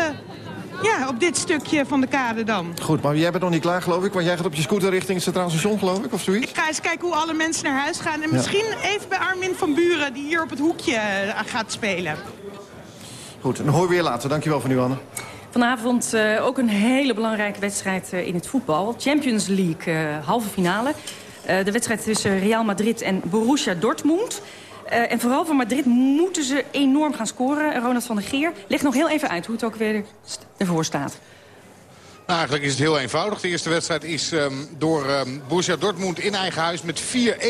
ja, op dit stukje van de kade dan. Goed, maar jij bent nog niet klaar, geloof ik. Want jij gaat op je scooter richting het Centraal Station, geloof ik, of zoiets? Ik ga eens kijken hoe alle mensen naar huis gaan. En misschien even bij Armin van Buren, die hier op het hoekje uh, gaat spelen. Goed, dan hoor we weer later. Dankjewel van u, Anne. Vanavond uh, ook een hele belangrijke wedstrijd uh, in het voetbal. Champions League, uh, halve finale. de wedstrijd tussen Real Madrid en Borussia Dortmund. en vooral voor Madrid moeten ze enorm gaan scoren. Ronald van der Geer legt nog heel even uit hoe het ook weer ervoor staat. Nou, eigenlijk is het heel eenvoudig. De eerste wedstrijd is um, door um, Borussia Dortmund in eigen huis met 4-1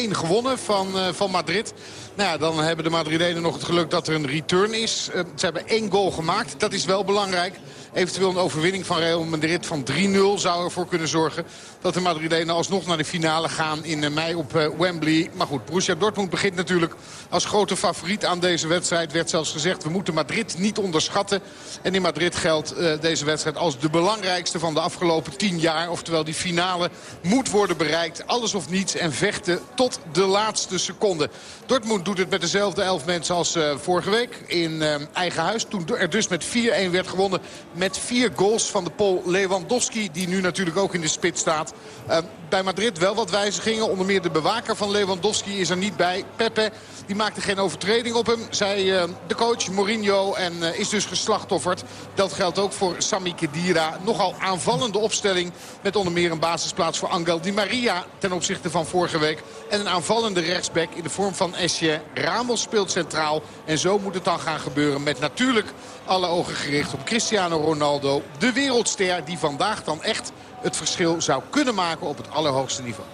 gewonnen van, van Madrid. Nou ja, dan hebben de Madrilenen nog het geluk dat er een return is. Uh, ze hebben één goal gemaakt. Dat is wel belangrijk. Eventueel een overwinning van Real Madrid van 3-0 zou ervoor kunnen zorgen... dat de Madrilenen alsnog naar de finale gaan in eh, mei op uh, Wembley. Maar goed, Borussia Dortmund begint natuurlijk als grote favoriet aan deze wedstrijd. werd zelfs gezegd, we moeten Madrid niet onderschatten. En in Madrid geldt deze wedstrijd als de belangrijkste van de afgelopen 10 jaar. Oftewel, die finale moet worden bereikt. Alles of niets en vechten tot de laatste seconde. Dortmund doet het met dezelfde elf mensen als uh, vorige week in uh, eigen huis. Toen er dus met 4-1 werd gewonnen met vier goals van de Pool Lewandowski. Die nu natuurlijk ook in de spits staat. Uh, bij Madrid wel wat wijzigingen. Onder meer de bewaker van Lewandowski is er niet bij. Pepe die maakte geen overtreding op hem. Zei de coach Mourinho en is dus geslachtofferd. Dat geldt ook voor Sami Khedira. Nogal aanvallende opstelling. Met onder meer een basisplaats voor Angel Di Maria. Ten opzichte van vorige week. En een aanvallende rechtsback in de vorm van Esje. Ramos speelt centraal. En zo moet het dan gaan gebeuren. Met natuurlijk alle ogen gericht op Cristiano Ronaldo. De wereldster die vandaag dan echt het verschil zou kunnen maken op het allerhoogste niveau.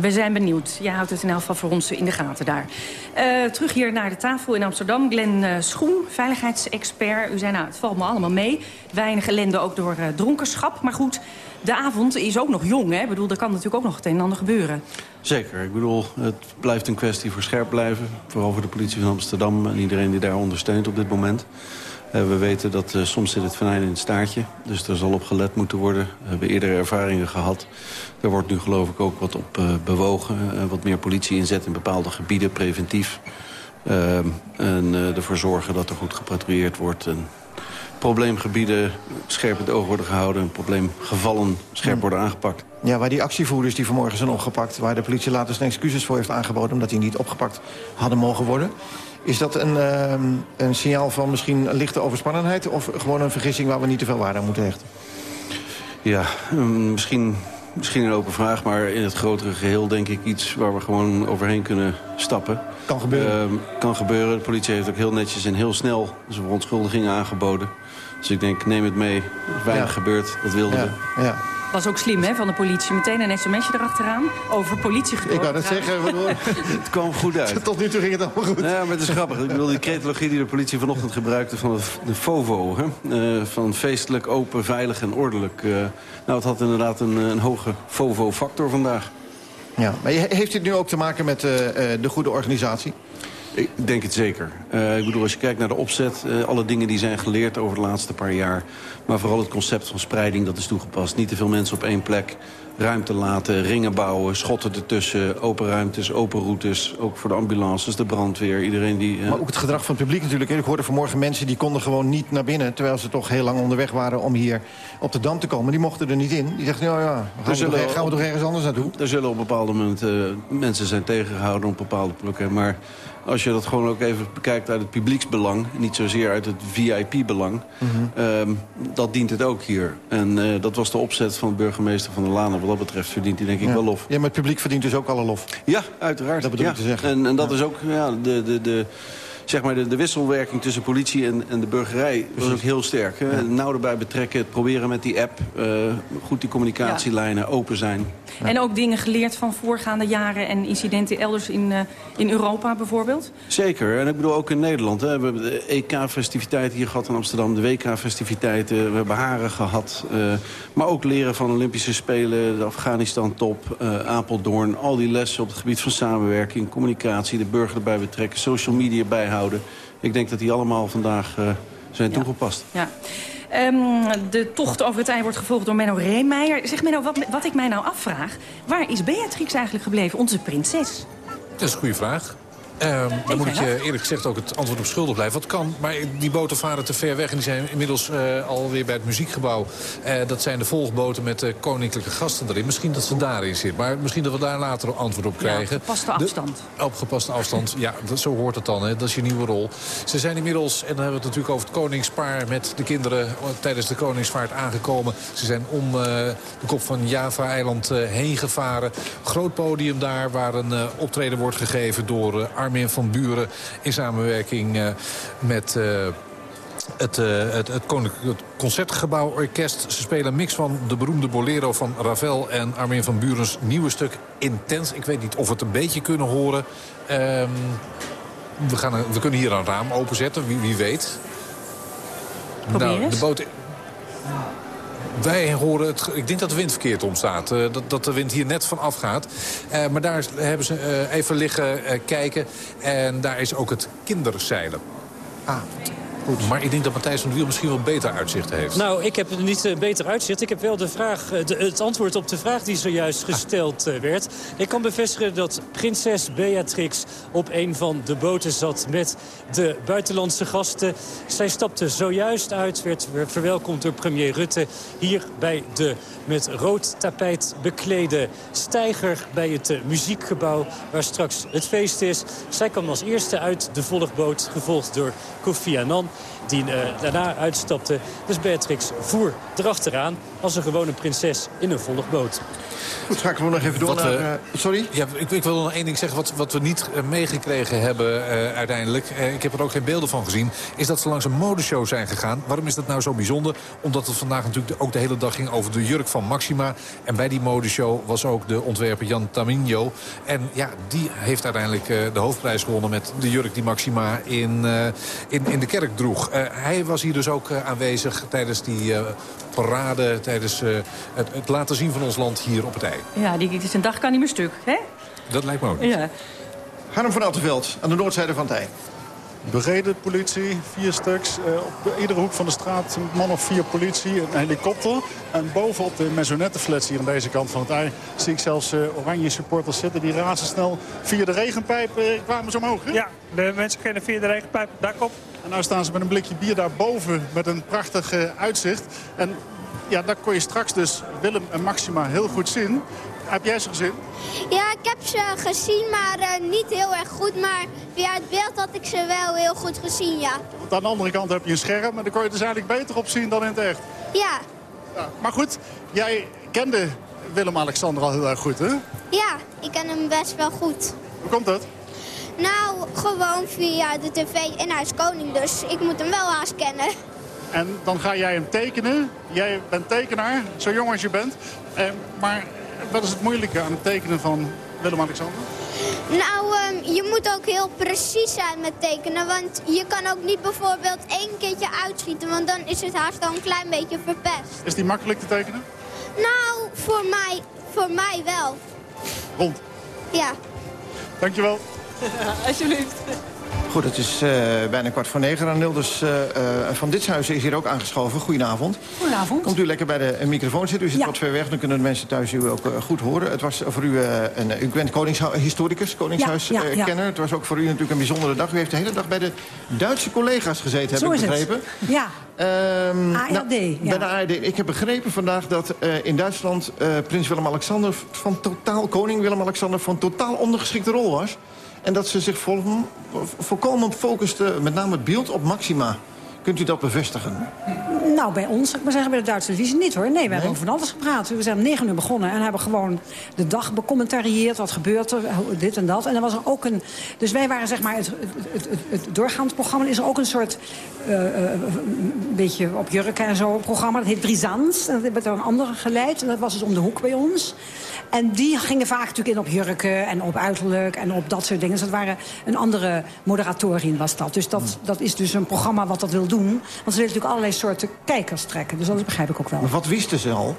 We zijn benieuwd. Jij houdt het in elk geval voor ons in de gaten daar. Uh, terug hier naar de tafel in Amsterdam. Glenn uh, Schoen, veiligheidsexpert. U zei nou, het valt me allemaal mee. Weinig ellende ook door uh, dronkenschap. Maar goed, de avond is ook nog jong. Hè? Ik bedoel, er kan natuurlijk ook nog het een en ander gebeuren. Zeker. Ik bedoel, het blijft een kwestie voor scherp blijven. Vooral voor de politie van Amsterdam en iedereen die daar ondersteunt op dit moment. Uh, we weten dat uh, soms zit het venijn in het staartje. Dus er zal op gelet moeten worden. We hebben eerdere ervaringen gehad. Er wordt nu geloof ik ook wat op uh, bewogen. wat meer politie inzet in bepaalde gebieden, preventief. en ervoor zorgen dat er goed gepatrouilleerd wordt. En probleemgebieden scherp in het oog worden gehouden. Probleemgevallen scherp worden aangepakt. Ja, waar die actievoerders die vanmorgen zijn opgepakt... waar de politie later zijn excuses voor heeft aangeboden... omdat die niet opgepakt hadden mogen worden... Is dat een, uh, een signaal van misschien een lichte overspannenheid... of gewoon een vergissing waar we niet te veel waarde aan moeten hechten? Ja, um, misschien, misschien een open vraag, maar in het grotere geheel denk ik iets... waar we gewoon overheen kunnen stappen. Kan gebeuren. Uh, kan gebeuren. De politie heeft ook heel netjes en heel snel zijn verontschuldigingen aangeboden. Dus ik denk, neem het mee. Weinig ja. gebeurd, dat wilden ja. we. Ja was ook slim hè, van de politie. Meteen een sms'je erachteraan over politie Ik wou dat zeggen. het kwam goed uit. Tot nu toe ging het allemaal goed. Ja, maar het is grappig. Ik bedoel, die cretologie die de politie vanochtend gebruikte van de FOVO. Hè? Uh, van feestelijk, open, veilig en ordelijk. Uh, nou, het had inderdaad een, een hoge FOVO-factor vandaag. Ja, maar heeft dit nu ook te maken met uh, de goede organisatie? Ik denk het zeker. Uh, ik bedoel, als je kijkt naar de opzet... Uh, alle dingen die zijn geleerd over de laatste paar jaar... maar vooral het concept van spreiding, dat is toegepast. Niet te veel mensen op één plek. Ruimte laten, ringen bouwen, schotten ertussen... open ruimtes, open routes, ook voor de ambulances, de brandweer. Iedereen die, uh... Maar ook het gedrag van het publiek natuurlijk. Ik hoorde vanmorgen mensen die konden gewoon niet naar binnen... terwijl ze toch heel lang onderweg waren om hier op de Dam te komen. Die mochten er niet in. Die dachten, nou ja, gaan, we, toch, gaan we toch ergens anders naartoe? Er zullen op bepaalde momenten mensen zijn tegengehouden op bepaalde plekken. Maar als je dat gewoon ook even bekijkt uit het publieksbelang... niet zozeer uit het VIP-belang, mm -hmm. um, dat dient het ook hier. En uh, dat was de opzet van de burgemeester van de Laan. Wat dat betreft verdient hij denk ik ja. wel lof. Ja, maar het publiek verdient dus ook alle lof. Ja, uiteraard. Dat bedoel ja. ik te zeggen. En, en dat ja. is ook ja, de... de, de zeg maar de, de wisselwerking tussen politie en, en de burgerij was ook heel sterk. Hè? Ja. Nauw erbij betrekken, het proberen met die app. Uh, goed die communicatielijnen, open zijn. Ja. En ook dingen geleerd van voorgaande jaren en incidenten elders in, uh, in Europa bijvoorbeeld? Zeker. En ik bedoel ook in Nederland. Hè. We hebben de EK-festiviteiten hier gehad in Amsterdam. De WK-festiviteiten. We hebben Haren gehad. Uh, maar ook leren van Olympische Spelen. De Afghanistan-top. Apeldoorn. Al die lessen op het gebied van samenwerking. Communicatie. De burger erbij betrekken. Social media bijhouden. Ik denk dat die allemaal vandaag zijn toegepast. Ja. Um, de tocht over het ei wordt gevolgd door Menno Reemeijer. Zeg Menno, wat, wat ik mij nou afvraag... waar is Beatrix eigenlijk gebleven, onze prinses? Dat is een goede vraag. Um, dan moet ik je eerlijk gezegd ook het antwoord op schuldig blijven. Wat kan, maar die boten varen te ver weg en die zijn inmiddels uh, alweer bij het muziekgebouw. Uh, dat zijn de volgboten met de koninklijke gasten erin. Misschien dat ze daarin zit, maar misschien dat we daar later een antwoord op krijgen. Ja, op gepaste afstand. De, op gepaste afstand, ja, dat, zo hoort het dan. Hè. Dat is je nieuwe rol. Ze zijn inmiddels, en dan hebben we het natuurlijk over het koningspaar... met de kinderen tijdens de koningsvaart aangekomen. Ze zijn om de kop van Java-eiland heen gevaren. Groot podium daar waar een optreden wordt gegeven door Armin Armin van Buren... in samenwerking uh, met... Uh, het, uh, het, het, Koninklijk Concertgebouw Orkest. Ze spelen een mix van de beroemde bolero van Ravel... en Armin van Burens nieuwe stuk Intens. Ik weet niet of we het een beetje kunnen horen. Um, we, gaan, we kunnen hier een raam openzetten, wie, wie weet. Probeer nou, de boot... Wij horen het, ik denk dat de wind verkeerd omstaat. Uh, dat, dat de wind hier net van afgaat. Uh, maar daar hebben ze uh, even liggen kijken. En daar is ook het kinderzeilen. Ah, Goed. Maar ik denk dat Matthijs van der Wiel misschien wel beter uitzicht heeft. Nou, ik heb niet uh, beter uitzicht. Ik heb wel de vraag, de, het antwoord op de vraag die zojuist gesteld uh, werd. Ik kan bevestigen dat prinses Beatrix op een van de boten zat met de buitenlandse gasten. Zij stapte zojuist uit, werd verwelkomd door premier Rutte... hier bij de met rood tapijt beklede steiger bij het uh, muziekgebouw... waar straks het feest is. Zij kwam als eerste uit de volgboot, gevolgd door Kofi Annan die uh, daarna uitstapte. Dus Beatrix voer erachteraan als een gewone prinses in een volgboot. Goed, schakelen we nog even door naar... Uh, sorry? Ja, ik, ik, wil nog één ding zeggen. Wat, wat we niet uh, meegekregen hebben uh, uiteindelijk... ik heb er ook geen beelden van gezien... is dat ze langs een modeshow zijn gegaan. Waarom is dat nou zo bijzonder? Omdat het vandaag natuurlijk ook de hele dag ging over de jurk van Maxima. En bij die modeshow was ook de ontwerper Jan Tamino. En ja, die heeft uiteindelijk de hoofdprijs gewonnen... met de jurk die Maxima in, in, in de kerk droeg. Hij was hier dus ook aanwezig tijdens die parade... tijdens het, het laten zien van ons land hier op het ei. Ja, die, die zijn dag kan niet meer stuk, hè? Dat lijkt me ook. Ja. Harm van Alteveld, aan de noordzijde van het ei. Brede politie, vier stuks. Uh, op iedere hoek van de straat een man of vier politie, een helikopter. En boven op de maisonettenflats hier aan deze kant van het ei... zie ik zelfs uh, oranje supporters zitten. Die razendsnel via de regenpijp uh, kwamen ze omhoog. Hè? Ja, de mensen kennen via de regenpijp het dak op. En nu staan ze met een blikje bier daarboven met een prachtig uitzicht. En ja, daar kon je straks dus Willem en Maxima heel goed zien. Heb jij ze gezien? Ja, ik heb ze gezien, maar uh, niet heel erg goed. Maar via het beeld had ik ze wel heel goed gezien, ja. Want aan de andere kant heb je een scherm en daar kon je dus eigenlijk beter op zien dan in het echt. Ja. ja maar goed, jij kende Willem-Alexander al heel erg goed, hè? Ja, ik ken hem best wel goed. Hoe komt dat? Nou, gewoon via de tv in Huis Koning, dus ik moet hem wel haast kennen. En dan ga jij hem tekenen. Jij bent tekenaar, zo jong als je bent. Eh, maar wat is het moeilijke aan het tekenen van Willem-Alexander? Nou, um, je moet ook heel precies zijn met tekenen. Want je kan ook niet bijvoorbeeld één keertje uitschieten. Want dan is het haast al een klein beetje verpest. Is die makkelijk te tekenen? Nou, voor mij, voor mij wel. Rond? Ja. Dankjewel. alsjeblieft. Goed, het is uh, bijna kwart voor negen. Ranil dus, uh, van dit huis is hier ook aangeschoven. Goedenavond. Goedenavond. Komt u lekker bij de microfoon zitten? U zit ja. wat ver weg, dan kunnen de mensen thuis u ook goed horen. Het was voor u een... U bent koningshistoricus, koningshuiskenner. Ja, ja, het was ook voor u natuurlijk een bijzondere dag. U heeft de hele dag bij de Duitse collega's gezeten, Zo heb ik begrepen. Het. Ja. Um, ARD, nou, Bij de ARD. Ik heb begrepen vandaag dat in Duitsland prins Willem-Alexander... van totaal, koning Willem-Alexander van totaal ondergeschikte rol was. En dat ze zich vol, volkomen focuste, met name het beeld, op Maxima. Kunt u dat bevestigen? Nou, bij ons, ik maar zeggen, bij de Duitse televisie niet hoor. Nee, we nee? hebben over van alles gepraat. We zijn om negen uur begonnen en hebben gewoon de dag becommentarieerd. Wat gebeurt er, dit en dat. En er was er ook een... Dus wij waren zeg maar, het, het, het, het doorgaand programma is er ook een soort... Uh, uh, een beetje op jurken en zo programma. Dat heet Brisans. Dat werd door een andere geleid. En dat was dus om de hoek bij ons. En die gingen vaak natuurlijk in op jurken en op uiterlijk en op dat soort dingen. Dus dat waren een andere moderatorin was dat. Dus dat, dat is dus een programma wat dat wil doen. Want ze willen natuurlijk allerlei soorten kijkers trekken. Dus dat begrijp ik ook wel. Maar wat wisten ze al?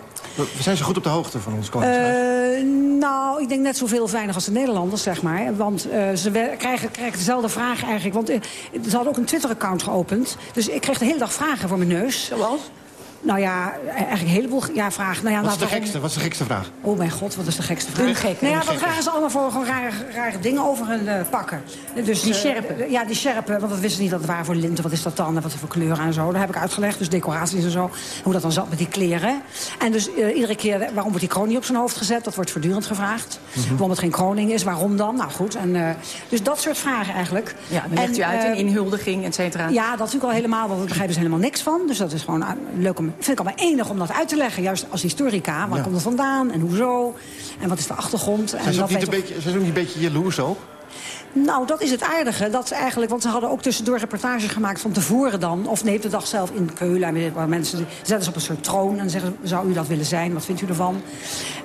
Zijn ze goed op de hoogte van ons koningshuis? Uh, nou, ik denk net zoveel weinig als de Nederlanders, zeg maar. Want uh, ze krijgen, krijgen dezelfde vragen eigenlijk. Want uh, ze hadden ook een Twitter-account geopend. Dus ik kreeg de hele dag vragen voor mijn neus. Zoals? Nou ja, eigenlijk een heleboel ja, vragen. Nou ja, wat, is de gekste, wat is de gekste vraag? Oh mijn god, wat is de gekste vraag? Een gek. Nou ja, wat vragen ze allemaal voor gewoon rare, rare dingen over hun uh, pakken. Dus, die sjerpen? Uh, ja, die sjerpen, want dat wisten niet dat het waren voor linten. Wat is dat dan? Wat voor kleuren en zo. Dat heb ik uitgelegd, dus decoraties en zo. Hoe dat dan zat met die kleren. En dus uh, iedere keer, waarom wordt die kroon niet op zijn hoofd gezet? Dat wordt voortdurend gevraagd. Mm -hmm. Waarom het geen kroning is, waarom dan? Nou goed, en, dus dat soort vragen eigenlijk. Ja, dan legt u uit een inhuldiging, et cetera. Ja, dat natuurlijk al helemaal, want we begrijpen dus helemaal niks van. Dus dat is gewoon leuk om, vind ik allemaal enig om dat uit te leggen. Juist als historica. Waar ja. komt het vandaan en hoezo? En wat is de achtergrond? Zijn en ze ook niet, een beetje, zijn ze ook niet een beetje jaloers ook? Nou, dat is het aardige. Dat ze eigenlijk, want ze hadden ook tussendoor reportages gemaakt van tevoren dan. Of nee, de dag zelf in Keulen. Waar mensen zetten ze op een soort troon en zeggen... zou u dat willen zijn? Wat vindt u ervan?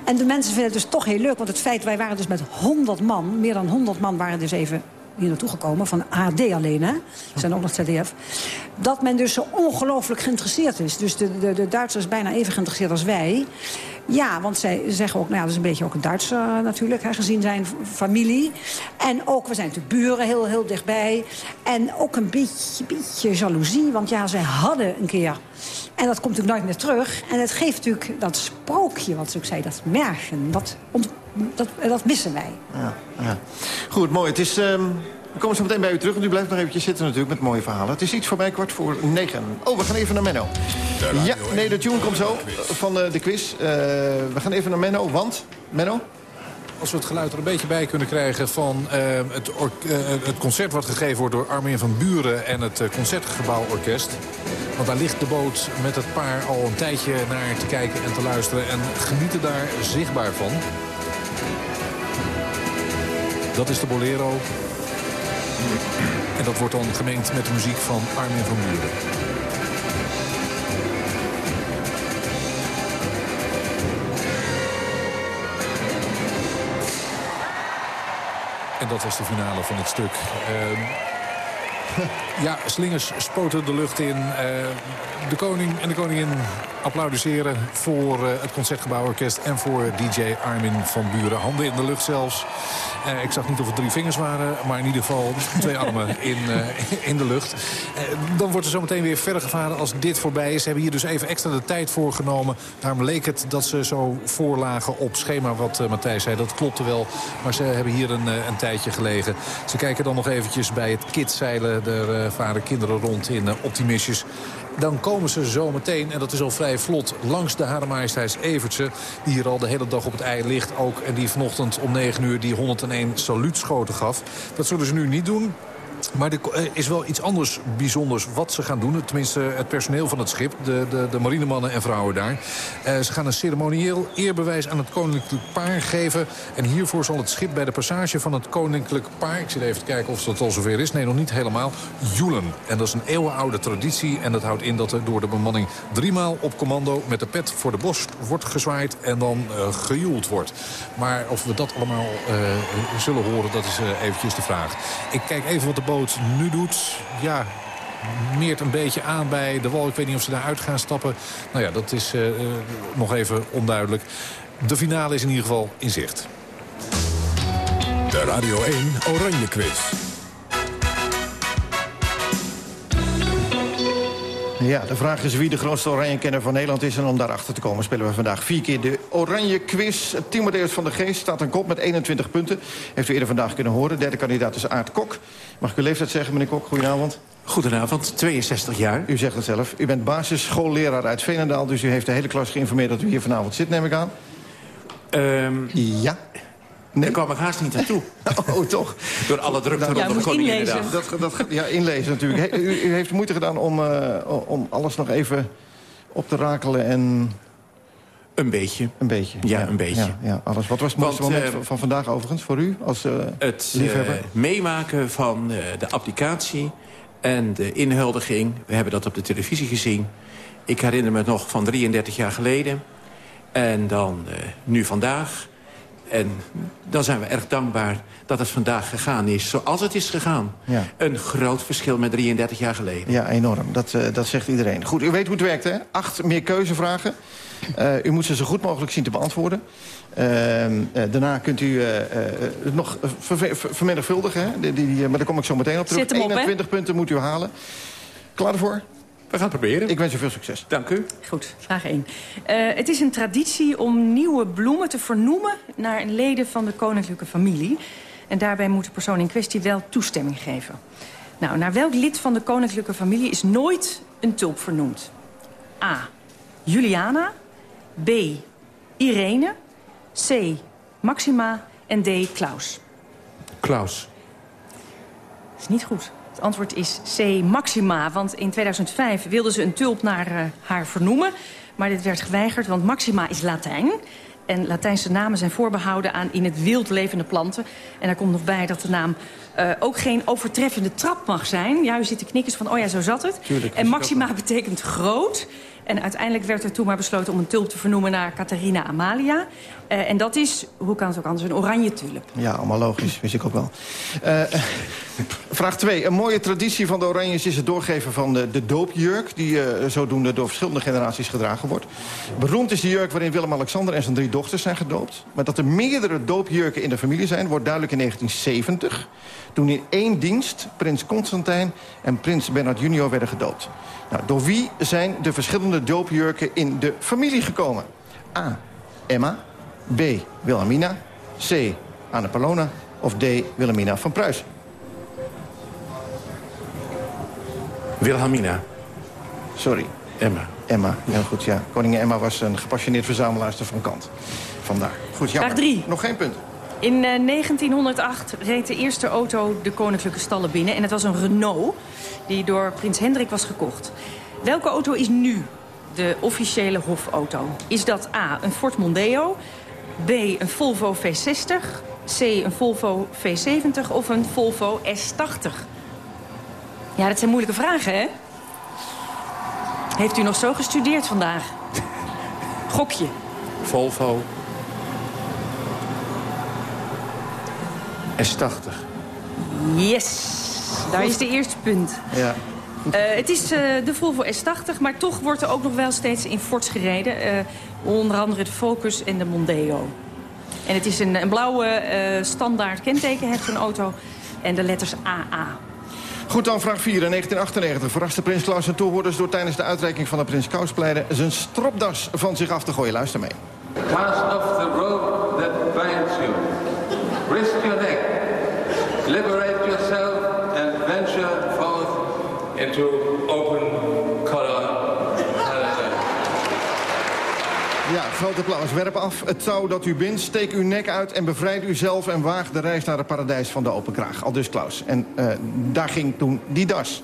En de mensen vinden het dus toch heel leuk. Want het feit, wij waren dus met 100 man. Meer dan 100 man waren dus even hier naartoe gekomen, van AD alleen, hè? Zijn ook nog ZDF. Dat men dus zo ongelooflijk geïnteresseerd is. Dus de, de, de Duitsers bijna even geïnteresseerd als wij. Ja, want zij zeggen ook, nou dat is een beetje ook een Duitser natuurlijk, hè, gezien zijn familie. En ook, we zijn natuurlijk buren heel, heel dichtbij. En ook een beetje, beetje jaloezie, want ja, zij hadden een keer... En dat komt natuurlijk nooit meer terug. En het geeft natuurlijk dat sprookje, wat ik zei, dat merken, dat, dat, dat missen wij. Ja. Goed, mooi. Het is... Um... We komen zo meteen bij u terug, en u blijft nog eventjes zitten natuurlijk met mooie verhalen. Het is iets voorbij kwart voor negen. Oh, we gaan even naar Menno. Ja, nee, de tune komt zo van de, de quiz. Uh, we gaan even naar Menno, want... Menno? Als we het geluid er een beetje bij kunnen krijgen van uh, het, uh, het, concert wat gegeven wordt door Armin van Buren en het Concertgebouworkest. Want daar ligt de boot met het paar al een tijdje naar te kijken en te luisteren en genieten daar zichtbaar van. Dat is de Bolero. En dat wordt dan gemengd met de muziek van Armin van Buren. En dat was de finale van het stuk. Uh, ja, slingers spoten de lucht in. Uh, de koning en de koningin applaudisseren voor uh, het Concertgebouworkest... en voor DJ Armin van Buren. Handen in de lucht zelfs. Uh, ik zag niet of het drie vingers waren, maar in ieder geval twee armen in, uh, in de lucht. Dan wordt er zometeen weer verder gevaren als dit voorbij is. Ze hebben hier dus even extra de tijd voor genomen. Daarom leek het dat ze zo voorlagen op schema wat Matthijs zei. Dat klopte wel, maar ze hebben hier een, een tijdje gelegen. Ze kijken dan nog eventjes bij het kidzeilen. Er varen kinderen rond in optimistjes. Dan komen ze zo meteen, en dat is al vrij vlot, langs de Hare Majesteits. Die hier al de hele dag op het ei ligt ook. En die vanochtend om 9 uur die 101 saluutschoten gaf. Dat zullen ze nu niet doen. Maar er is wel iets anders bijzonders wat ze gaan doen. Tenminste, het personeel van het schip, de, de, de marinemannen en vrouwen daar. Uh, ze gaan een ceremonieel eerbewijs aan het koninklijk paar geven. En hiervoor zal het schip bij de passage van het koninklijk paar... ik zit even te kijken of dat al zover is. Nee, nog niet helemaal. Joelen. En dat is een eeuwenoude traditie. En dat houdt in dat er door de bemanning driemaal op commando... met de pet voor de borst wordt gezwaaid en dan uh, gejoeld wordt. Maar of we dat allemaal uh, zullen horen, dat is eventjes de vraag. Ik kijk even wat de boot nu doet. Ja, meert een beetje aan bij de wal. Ik weet niet of ze daaruit gaan stappen. Nou ja, dat is uh, uh, nog even onduidelijk. De finale is in ieder geval in zicht. De Radio 1 Oranje Quiz. Ja, de vraag is wie de grootste oranje-kenner van Nederland is. En om daarachter te komen spelen we vandaag vier keer de oranje quiz. Timotheus van der Geest staat een kop met 21 punten. Heeft u eerder vandaag kunnen horen. Derde kandidaat is Aart Kok. Mag ik uw leeftijd zeggen, meneer Kok? Goedenavond. Goedenavond, 62 jaar. U zegt het zelf. U bent basisschoolleraar uit Veenendaal... dus u heeft de hele klas geïnformeerd dat u hier vanavond zit, neem ik aan. Um, ja. Nee. Daar kwam ik haast niet naartoe. Oh, toch? Door alle drukte nou, rondom de Koninginnedag. Dat, dat, ja, inlezen natuurlijk. U, u, heeft moeite gedaan om, uh, om alles nog even op te rakelen en... Een beetje. Een beetje. Ja, een beetje. Ja, ja, alles. Wat was het mooiste moment uh, van vandaag overigens voor u als uh, Het liefhebber? meemaken van de applicatie en de inhuldiging. We hebben dat op de televisie gezien. Ik herinner me nog van 33 jaar geleden. En dan nu vandaag. En dan zijn we erg dankbaar dat het vandaag gegaan is zoals het is gegaan. Ja. Een groot verschil met 33 jaar geleden. Ja, enorm. Dat, uh, dat zegt iedereen. Goed, u weet hoe het werkt, hè? Acht meer keuzevragen. Uh, u moet ze zo goed mogelijk zien te beantwoorden. Uh, daarna kunt u het nog ver vermenigvuldigen. Hè? Die, die, maar daar kom ik zo meteen op terug. 21 punten moet u halen. Klaar ervoor? We gaan het proberen. Ik wens u veel succes. Dank u. Goed, vraag 1. Uh, het is een traditie om nieuwe bloemen te vernoemen... naar leden van de koninklijke familie. En daarbij moet de persoon in kwestie wel toestemming geven. Nou, naar welk lid van de koninklijke familie is nooit een tulp vernoemd? A. Juliana. B. Irene. C. Maxima. En D. Klaus. Klaus. is niet goed. Het antwoord is C. Maxima. Want in 2005 wilden ze een tulp naar uh, haar vernoemen. Maar dit werd geweigerd, want Maxima is Latijn. En Latijnse namen zijn voorbehouden aan in het wild levende planten. En daar komt nog bij dat de naam uh, ook geen overtreffende trap mag zijn. Ja, u zit te knikken van, oh ja, zo zat het. Tuurlijk, en Maxima betekent groot. En uiteindelijk werd er toen maar besloten om een tulp te vernoemen naar Catharina Amalia. Uh, en dat is, hoe kan het ook anders, een oranje tulp. Ja, allemaal logisch, wist ik ook wel. Uh, vraag 2. Een mooie traditie van de Oranjes is het doorgeven van de, de doopjurk... die zodoende door verschillende generaties gedragen wordt. Beroemd is de jurk waarin Willem-Alexander en zijn drie dochters zijn gedoopt. Maar dat er meerdere doopjurken in de familie zijn... wordt duidelijk in 1970... toen in één dienst prins Constantijn en prins Bernard junior werden gedoopt. Nou, door wie zijn de verschillende doopjurken in de familie gekomen? A. Emma. B. Wilhelmina. C. Anne Palona. Of D. Wilhelmina van Pruis. Wilhelmina. Sorry. Emma. Emma, heel goed, ja. Koningin Emma was een gepassioneerd verzamelaarster van kant. Vandaar. Goed, jammer. Vraag 3. Nog geen punt. In uh, 1908 reed de eerste auto de koninklijke stallen binnen. En het was een Renault die door prins Hendrik was gekocht. Welke auto is nu de officiële hofauto? Is dat A, een Ford Mondeo, B, een Volvo V60, C, een Volvo V70 of een Volvo S80? Ja, dat zijn moeilijke vragen, hè? Heeft u nog zo gestudeerd vandaag? Gokje. Volvo. S80. Yes, daar is de eerste punt. Ja. Uh, het is uh, de Volvo S80, maar toch wordt er ook nog wel steeds in Fords gereden. Uh, onder andere de Focus en de Mondeo. En het is een, een blauwe standaard kenteken, heeft zo'n auto. En de letters AA. Goed dan, vraag 4. In 1998 verraste prins Klaus zijn toehoorders... door tijdens de uitreiking van de Prins Kouspleiden... zijn stropdas van zich af te gooien. Luister mee. Cast off the rope that binds you. Risk your neck. Liberate into open color Ja, groot applaus. Werp af het touw dat u bindt, steek uw nek uit... en bevrijd uzelf en waag de reis naar het paradijs van de open kraag. Al dus Klaus. En uh, daar ging toen die das.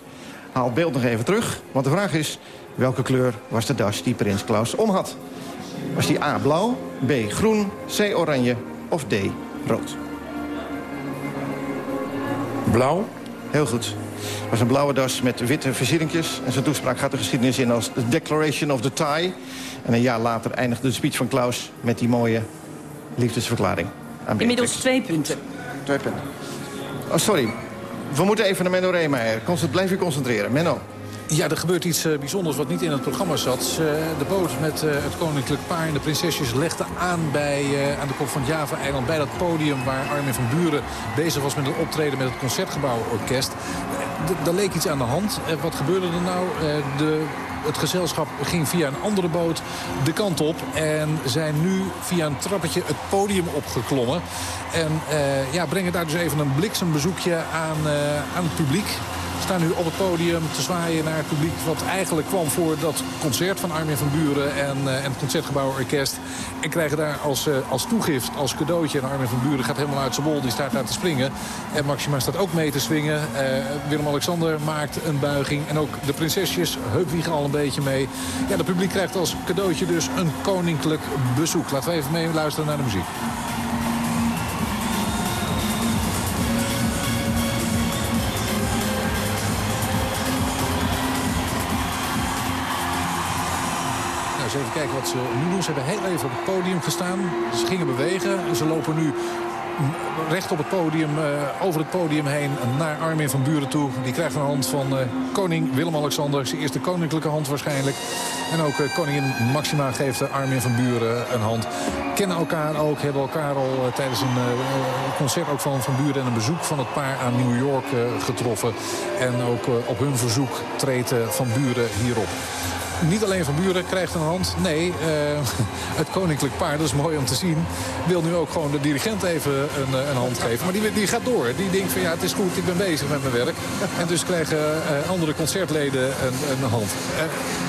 Haal beeld nog even terug, want de vraag is... welke kleur was de das die prins Klaus om had? Was die A blauw, B groen, C oranje of D rood? Blauw. Heel goed. Het was een blauwe das met witte versieringjes. En zijn toespraak gaat de geschiedenis in als The Declaration of the Tie. En een jaar later eindigde de speech van Klaus met die mooie liefdesverklaring. Aan Inmiddels twee punten. Twee punten. Oh, sorry. We moeten even naar Menno Reemeyer. Blijf u concentreren. Menno. Ja, er gebeurt iets uh, bijzonders wat niet in het programma zat. Uh, de boot met uh, het koninklijk paar en de prinsesjes legde aan bij, aan de kop van Java-eiland... bij dat podium waar Armin van Buren bezig was met het optreden met het Concertgebouworkest. Daar leek iets aan de hand. wat gebeurde er nou? de het gezelschap ging via een andere boot de kant op. En zijn nu via een trappetje het podium opgeklommen. En ja, brengen daar dus even een bliksembezoekje aan, aan het publiek staan nu op het podium te zwaaien naar het publiek... wat eigenlijk kwam voor dat concert van Armin van Buren en, uh, en het Concertgebouworkest. En krijgen daar als, uh, als toegift, als cadeautje... en Armin van Buren gaat helemaal uit zijn bol, die staat daar te springen. En Maxima staat ook mee te swingen. Uh, Willem-Alexander maakt een buiging. En ook de prinsesjes heupwiegen al een beetje mee. Ja, het publiek krijgt als cadeautje dus een koninklijk bezoek. Laten we even mee luisteren naar de muziek. Wat ze nu doen. Ze hebben heel even op het podium gestaan. Ze gingen bewegen. Ze lopen nu recht op het podium, uh, over het podium heen naar Armin van Buren toe. Die krijgt een hand van uh, koning Willem-Alexander. Zijn eerste koninklijke hand waarschijnlijk. En ook uh, koningin Maxima geeft Armin van Buren een hand. Kennen elkaar ook, hebben elkaar al tijdens een concert ook van Van Buren... en een bezoek van het paar aan New York getroffen. En ook op hun verzoek treedt Van Buren hierop niet alleen Van Buren krijgt een hand. Nee, uh, het koninklijk paar, dat is mooi om te zien... wil nu ook gewoon de dirigent even een, eh, een hand geven. Maar die, die gaat door. Die denkt van ja, het is goed, ik ben bezig met mijn werk. En dus krijgen uh, andere concertleden een, een hand.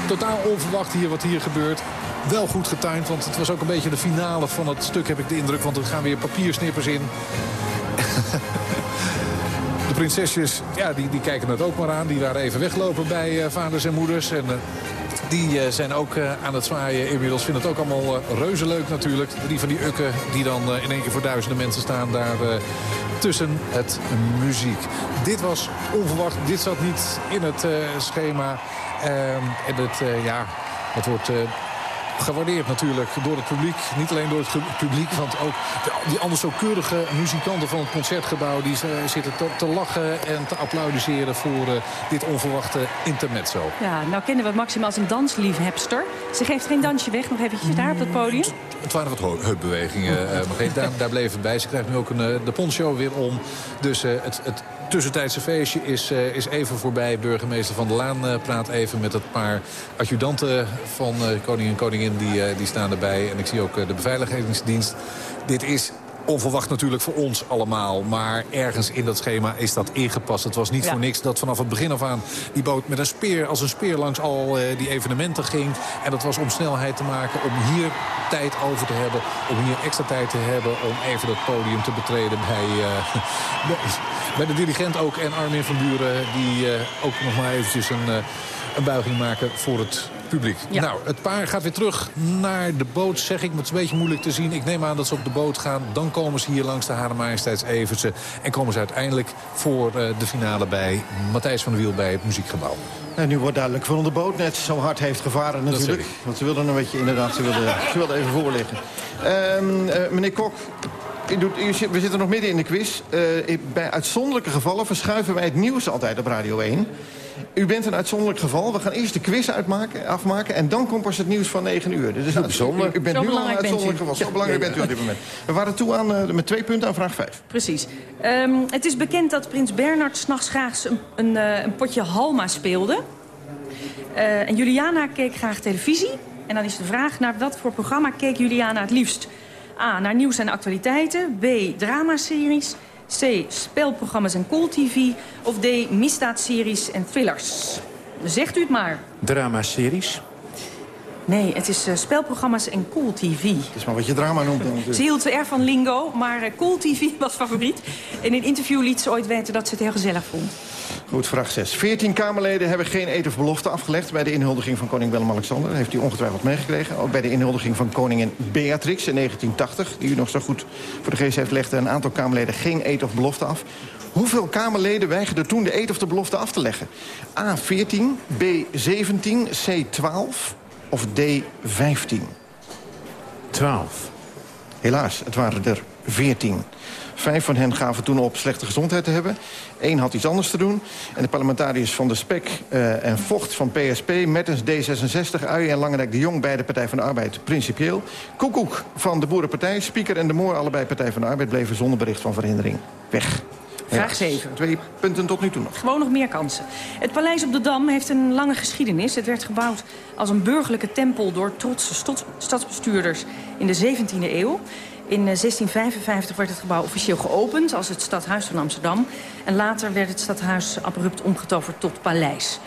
Totaal onverwacht hier wat hier gebeurt. Wel goed getimed, want het was ook een beetje de finale van het stuk, heb ik de indruk. Want er gaan weer papiersnippers in. Prinsesjes, ja, die, die kijken het ook maar aan. Die waren even weglopen bij uh, vaders en moeders. En uh, die uh, zijn ook aan het zwaaien inmiddels. Vinden het ook allemaal reuze leuk natuurlijk. Drie van die ukken die dan in één keer voor duizenden mensen staan daar tussen het muziek. Dit was onverwacht. Dit zat niet in het schema. Ehm, en het, ja, het wordt gewaardeerd natuurlijk door het publiek. Niet alleen door het publiek, want ook die anders zo keurige muzikanten van het Concertgebouw... die zitten te, te lachen en te applaudisseren voor uh, dit onverwachte intermezzo. Ja, nou kennen we Maxima als een dansliefhebster. Ze geeft geen dansje weg, nog eventjes daar op het podium. Het waren wat heupbewegingen, uh, daar, daar bleef het bij. Ze krijgt nu ook een, uh, de poncho weer om. Dus het, het tussentijdse feestje is, uh, is even voorbij. Burgemeester Van der Laan uh, praat even met het paar adjudanten van uh, koning en koningin. Die, die staan erbij. En ik zie ook de beveiligingsdienst. Dit is Onverwacht natuurlijk voor ons allemaal. Maar ergens in dat schema is dat ingepast. Het was niet voor niks dat vanaf het begin af aan die boot met een speer, als een speer langs al uh, die evenementen ging. En dat was om snelheid te maken, om hier tijd over te hebben. Om hier extra tijd te hebben om even dat podium te betreden bij, uh, bij de dirigent ook. En Armin van Buren die uh, ook nog maar eventjes een, een buiging maken voor het publiek. Nou, het paar gaat weer terug naar de boot, zeg ik. Maar het is een beetje moeilijk te zien. Ik neem aan dat ze op de boot gaan. Dan komen ze hier langs de Hare Majesteits Evertse. En komen ze uiteindelijk voor uh, de finale bij Matthijs van der Wiel bij het Muziekgebouw. En nu wordt duidelijk waarom de boot net zo hard heeft gevaren natuurlijk. Want ze wilden een beetje, inderdaad, ze wilden, ze wilden even voorliggen. Um, uh, meneer Kok, u doet, u, we zitten nog midden in de quiz. Uh, bij uitzonderlijke gevallen verschuiven wij het nieuws altijd op Radio 1. U bent een uitzonderlijk geval. We gaan eerst de quiz uitmaken, afmaken en dan komt pas het nieuws van 9 uur. Dus nou, bijzonder. U, u bent nu al een uitzonderlijk geval. Zo belangrijk bent u op dit moment. We waren toe aan, uh, met twee punten aan vraag 5. Precies. Um, het is bekend dat prins Bernard s'nachts graag een, een, uh, een, potje Halma speelde. Uh, en Juliana keek graag televisie. En dan is de vraag, naar wat voor programma keek Juliana het liefst? A, naar nieuws en actualiteiten. B, dramaseries. C. Spelprogramma's en cool TV. Of D. Misdaadseries en thrillers. Zegt u het maar. Dramaseries. Nee, het is uh, spelprogramma's en Cool TV. Het is maar wat je drama noemt dan Ze hield erg van lingo, maar uh, Cool TV was favoriet. In een interview liet ze ooit weten dat ze het heel gezellig vond. Goed, vraag 6. 14 Kamerleden hebben geen eed of belofte afgelegd... bij de inhuldiging van koning Willem-Alexander. Dat heeft u ongetwijfeld meegekregen. Ook bij de inhuldiging van koningin Beatrix in 1980... die u nog zo goed voor de geest heeft, legde een aantal Kamerleden geen eed of belofte af. Hoeveel Kamerleden weigerden toen de eed of de belofte af te leggen? A. 14, B. 17, C. 12 of D. 15? 12. Helaas, het waren er 14. Vijf van hen gaven toen op slechte gezondheid te hebben. Eén had iets anders te doen. En de parlementariërs van de SPEC uh, en Vocht van PSP... Mertens D66, Uyen en Langendijk de Jong... bij de Partij van de Arbeid principieel. Koekoek van de Boerenpartij, Spieker en de Moor... allebei Partij van de Arbeid bleven zonder bericht van verhindering weg. Vraag 7. Twee punten tot nu toe nog. Gewoon nog meer kansen. Het Paleis op de Dam heeft een lange geschiedenis. Het werd gebouwd als een burgerlijke tempel door trotse stadsbestuurders in de 17e eeuw. In 1655 eh, werd het gebouw officieel geopend als het stadhuis van Amsterdam. En later werd het stadhuis abrupt omgetoverd tot paleis.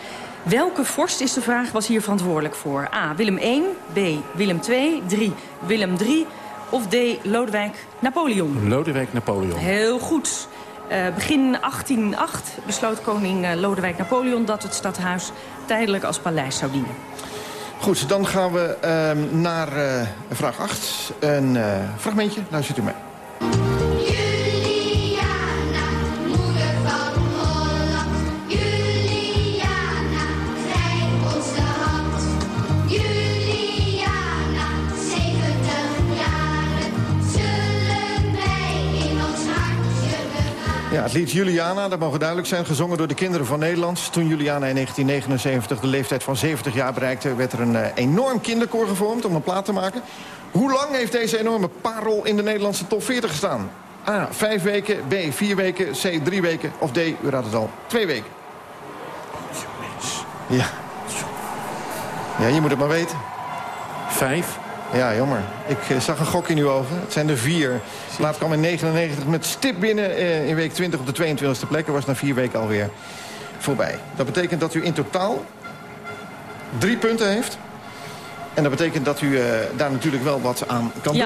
Welke vorst is de vraag was hier verantwoordelijk voor? A. Willem I, B. Willem II, 3. Willem III of D. Lodewijk Napoleon? Lodewijk Napoleon. Heel goed. Uh, begin 1808 besloot koning uh, Lodewijk Napoleon dat het stadhuis tijdelijk als paleis zou dienen. Goed, dan gaan we uh, naar uh, vraag 8. Een uh, fragmentje, luistert u mee. Het lied Juliana, dat mogen duidelijk zijn, gezongen door de kinderen van Nederland. Toen Juliana in 1979 de leeftijd van 70 jaar bereikte... werd er een uh, enorm kinderkoor gevormd om een plaat te maken. Hoe lang heeft deze enorme parel in de Nederlandse top 40 gestaan? A, vijf weken, B, vier weken, C, drie weken of D, u raadt het al, twee weken. Ja. Ja, je moet het maar weten. Vijf. Ja, jammer. Ik uh, zag een gok in uw ogen. Het zijn er vier. De plaat kwam in 99 met stip binnen uh, in week 20 op de 22e plek. Er was na vier weken alweer voorbij. Dat betekent dat u in totaal drie punten heeft. En dat betekent dat u uh, daar natuurlijk wel wat aan kan ja,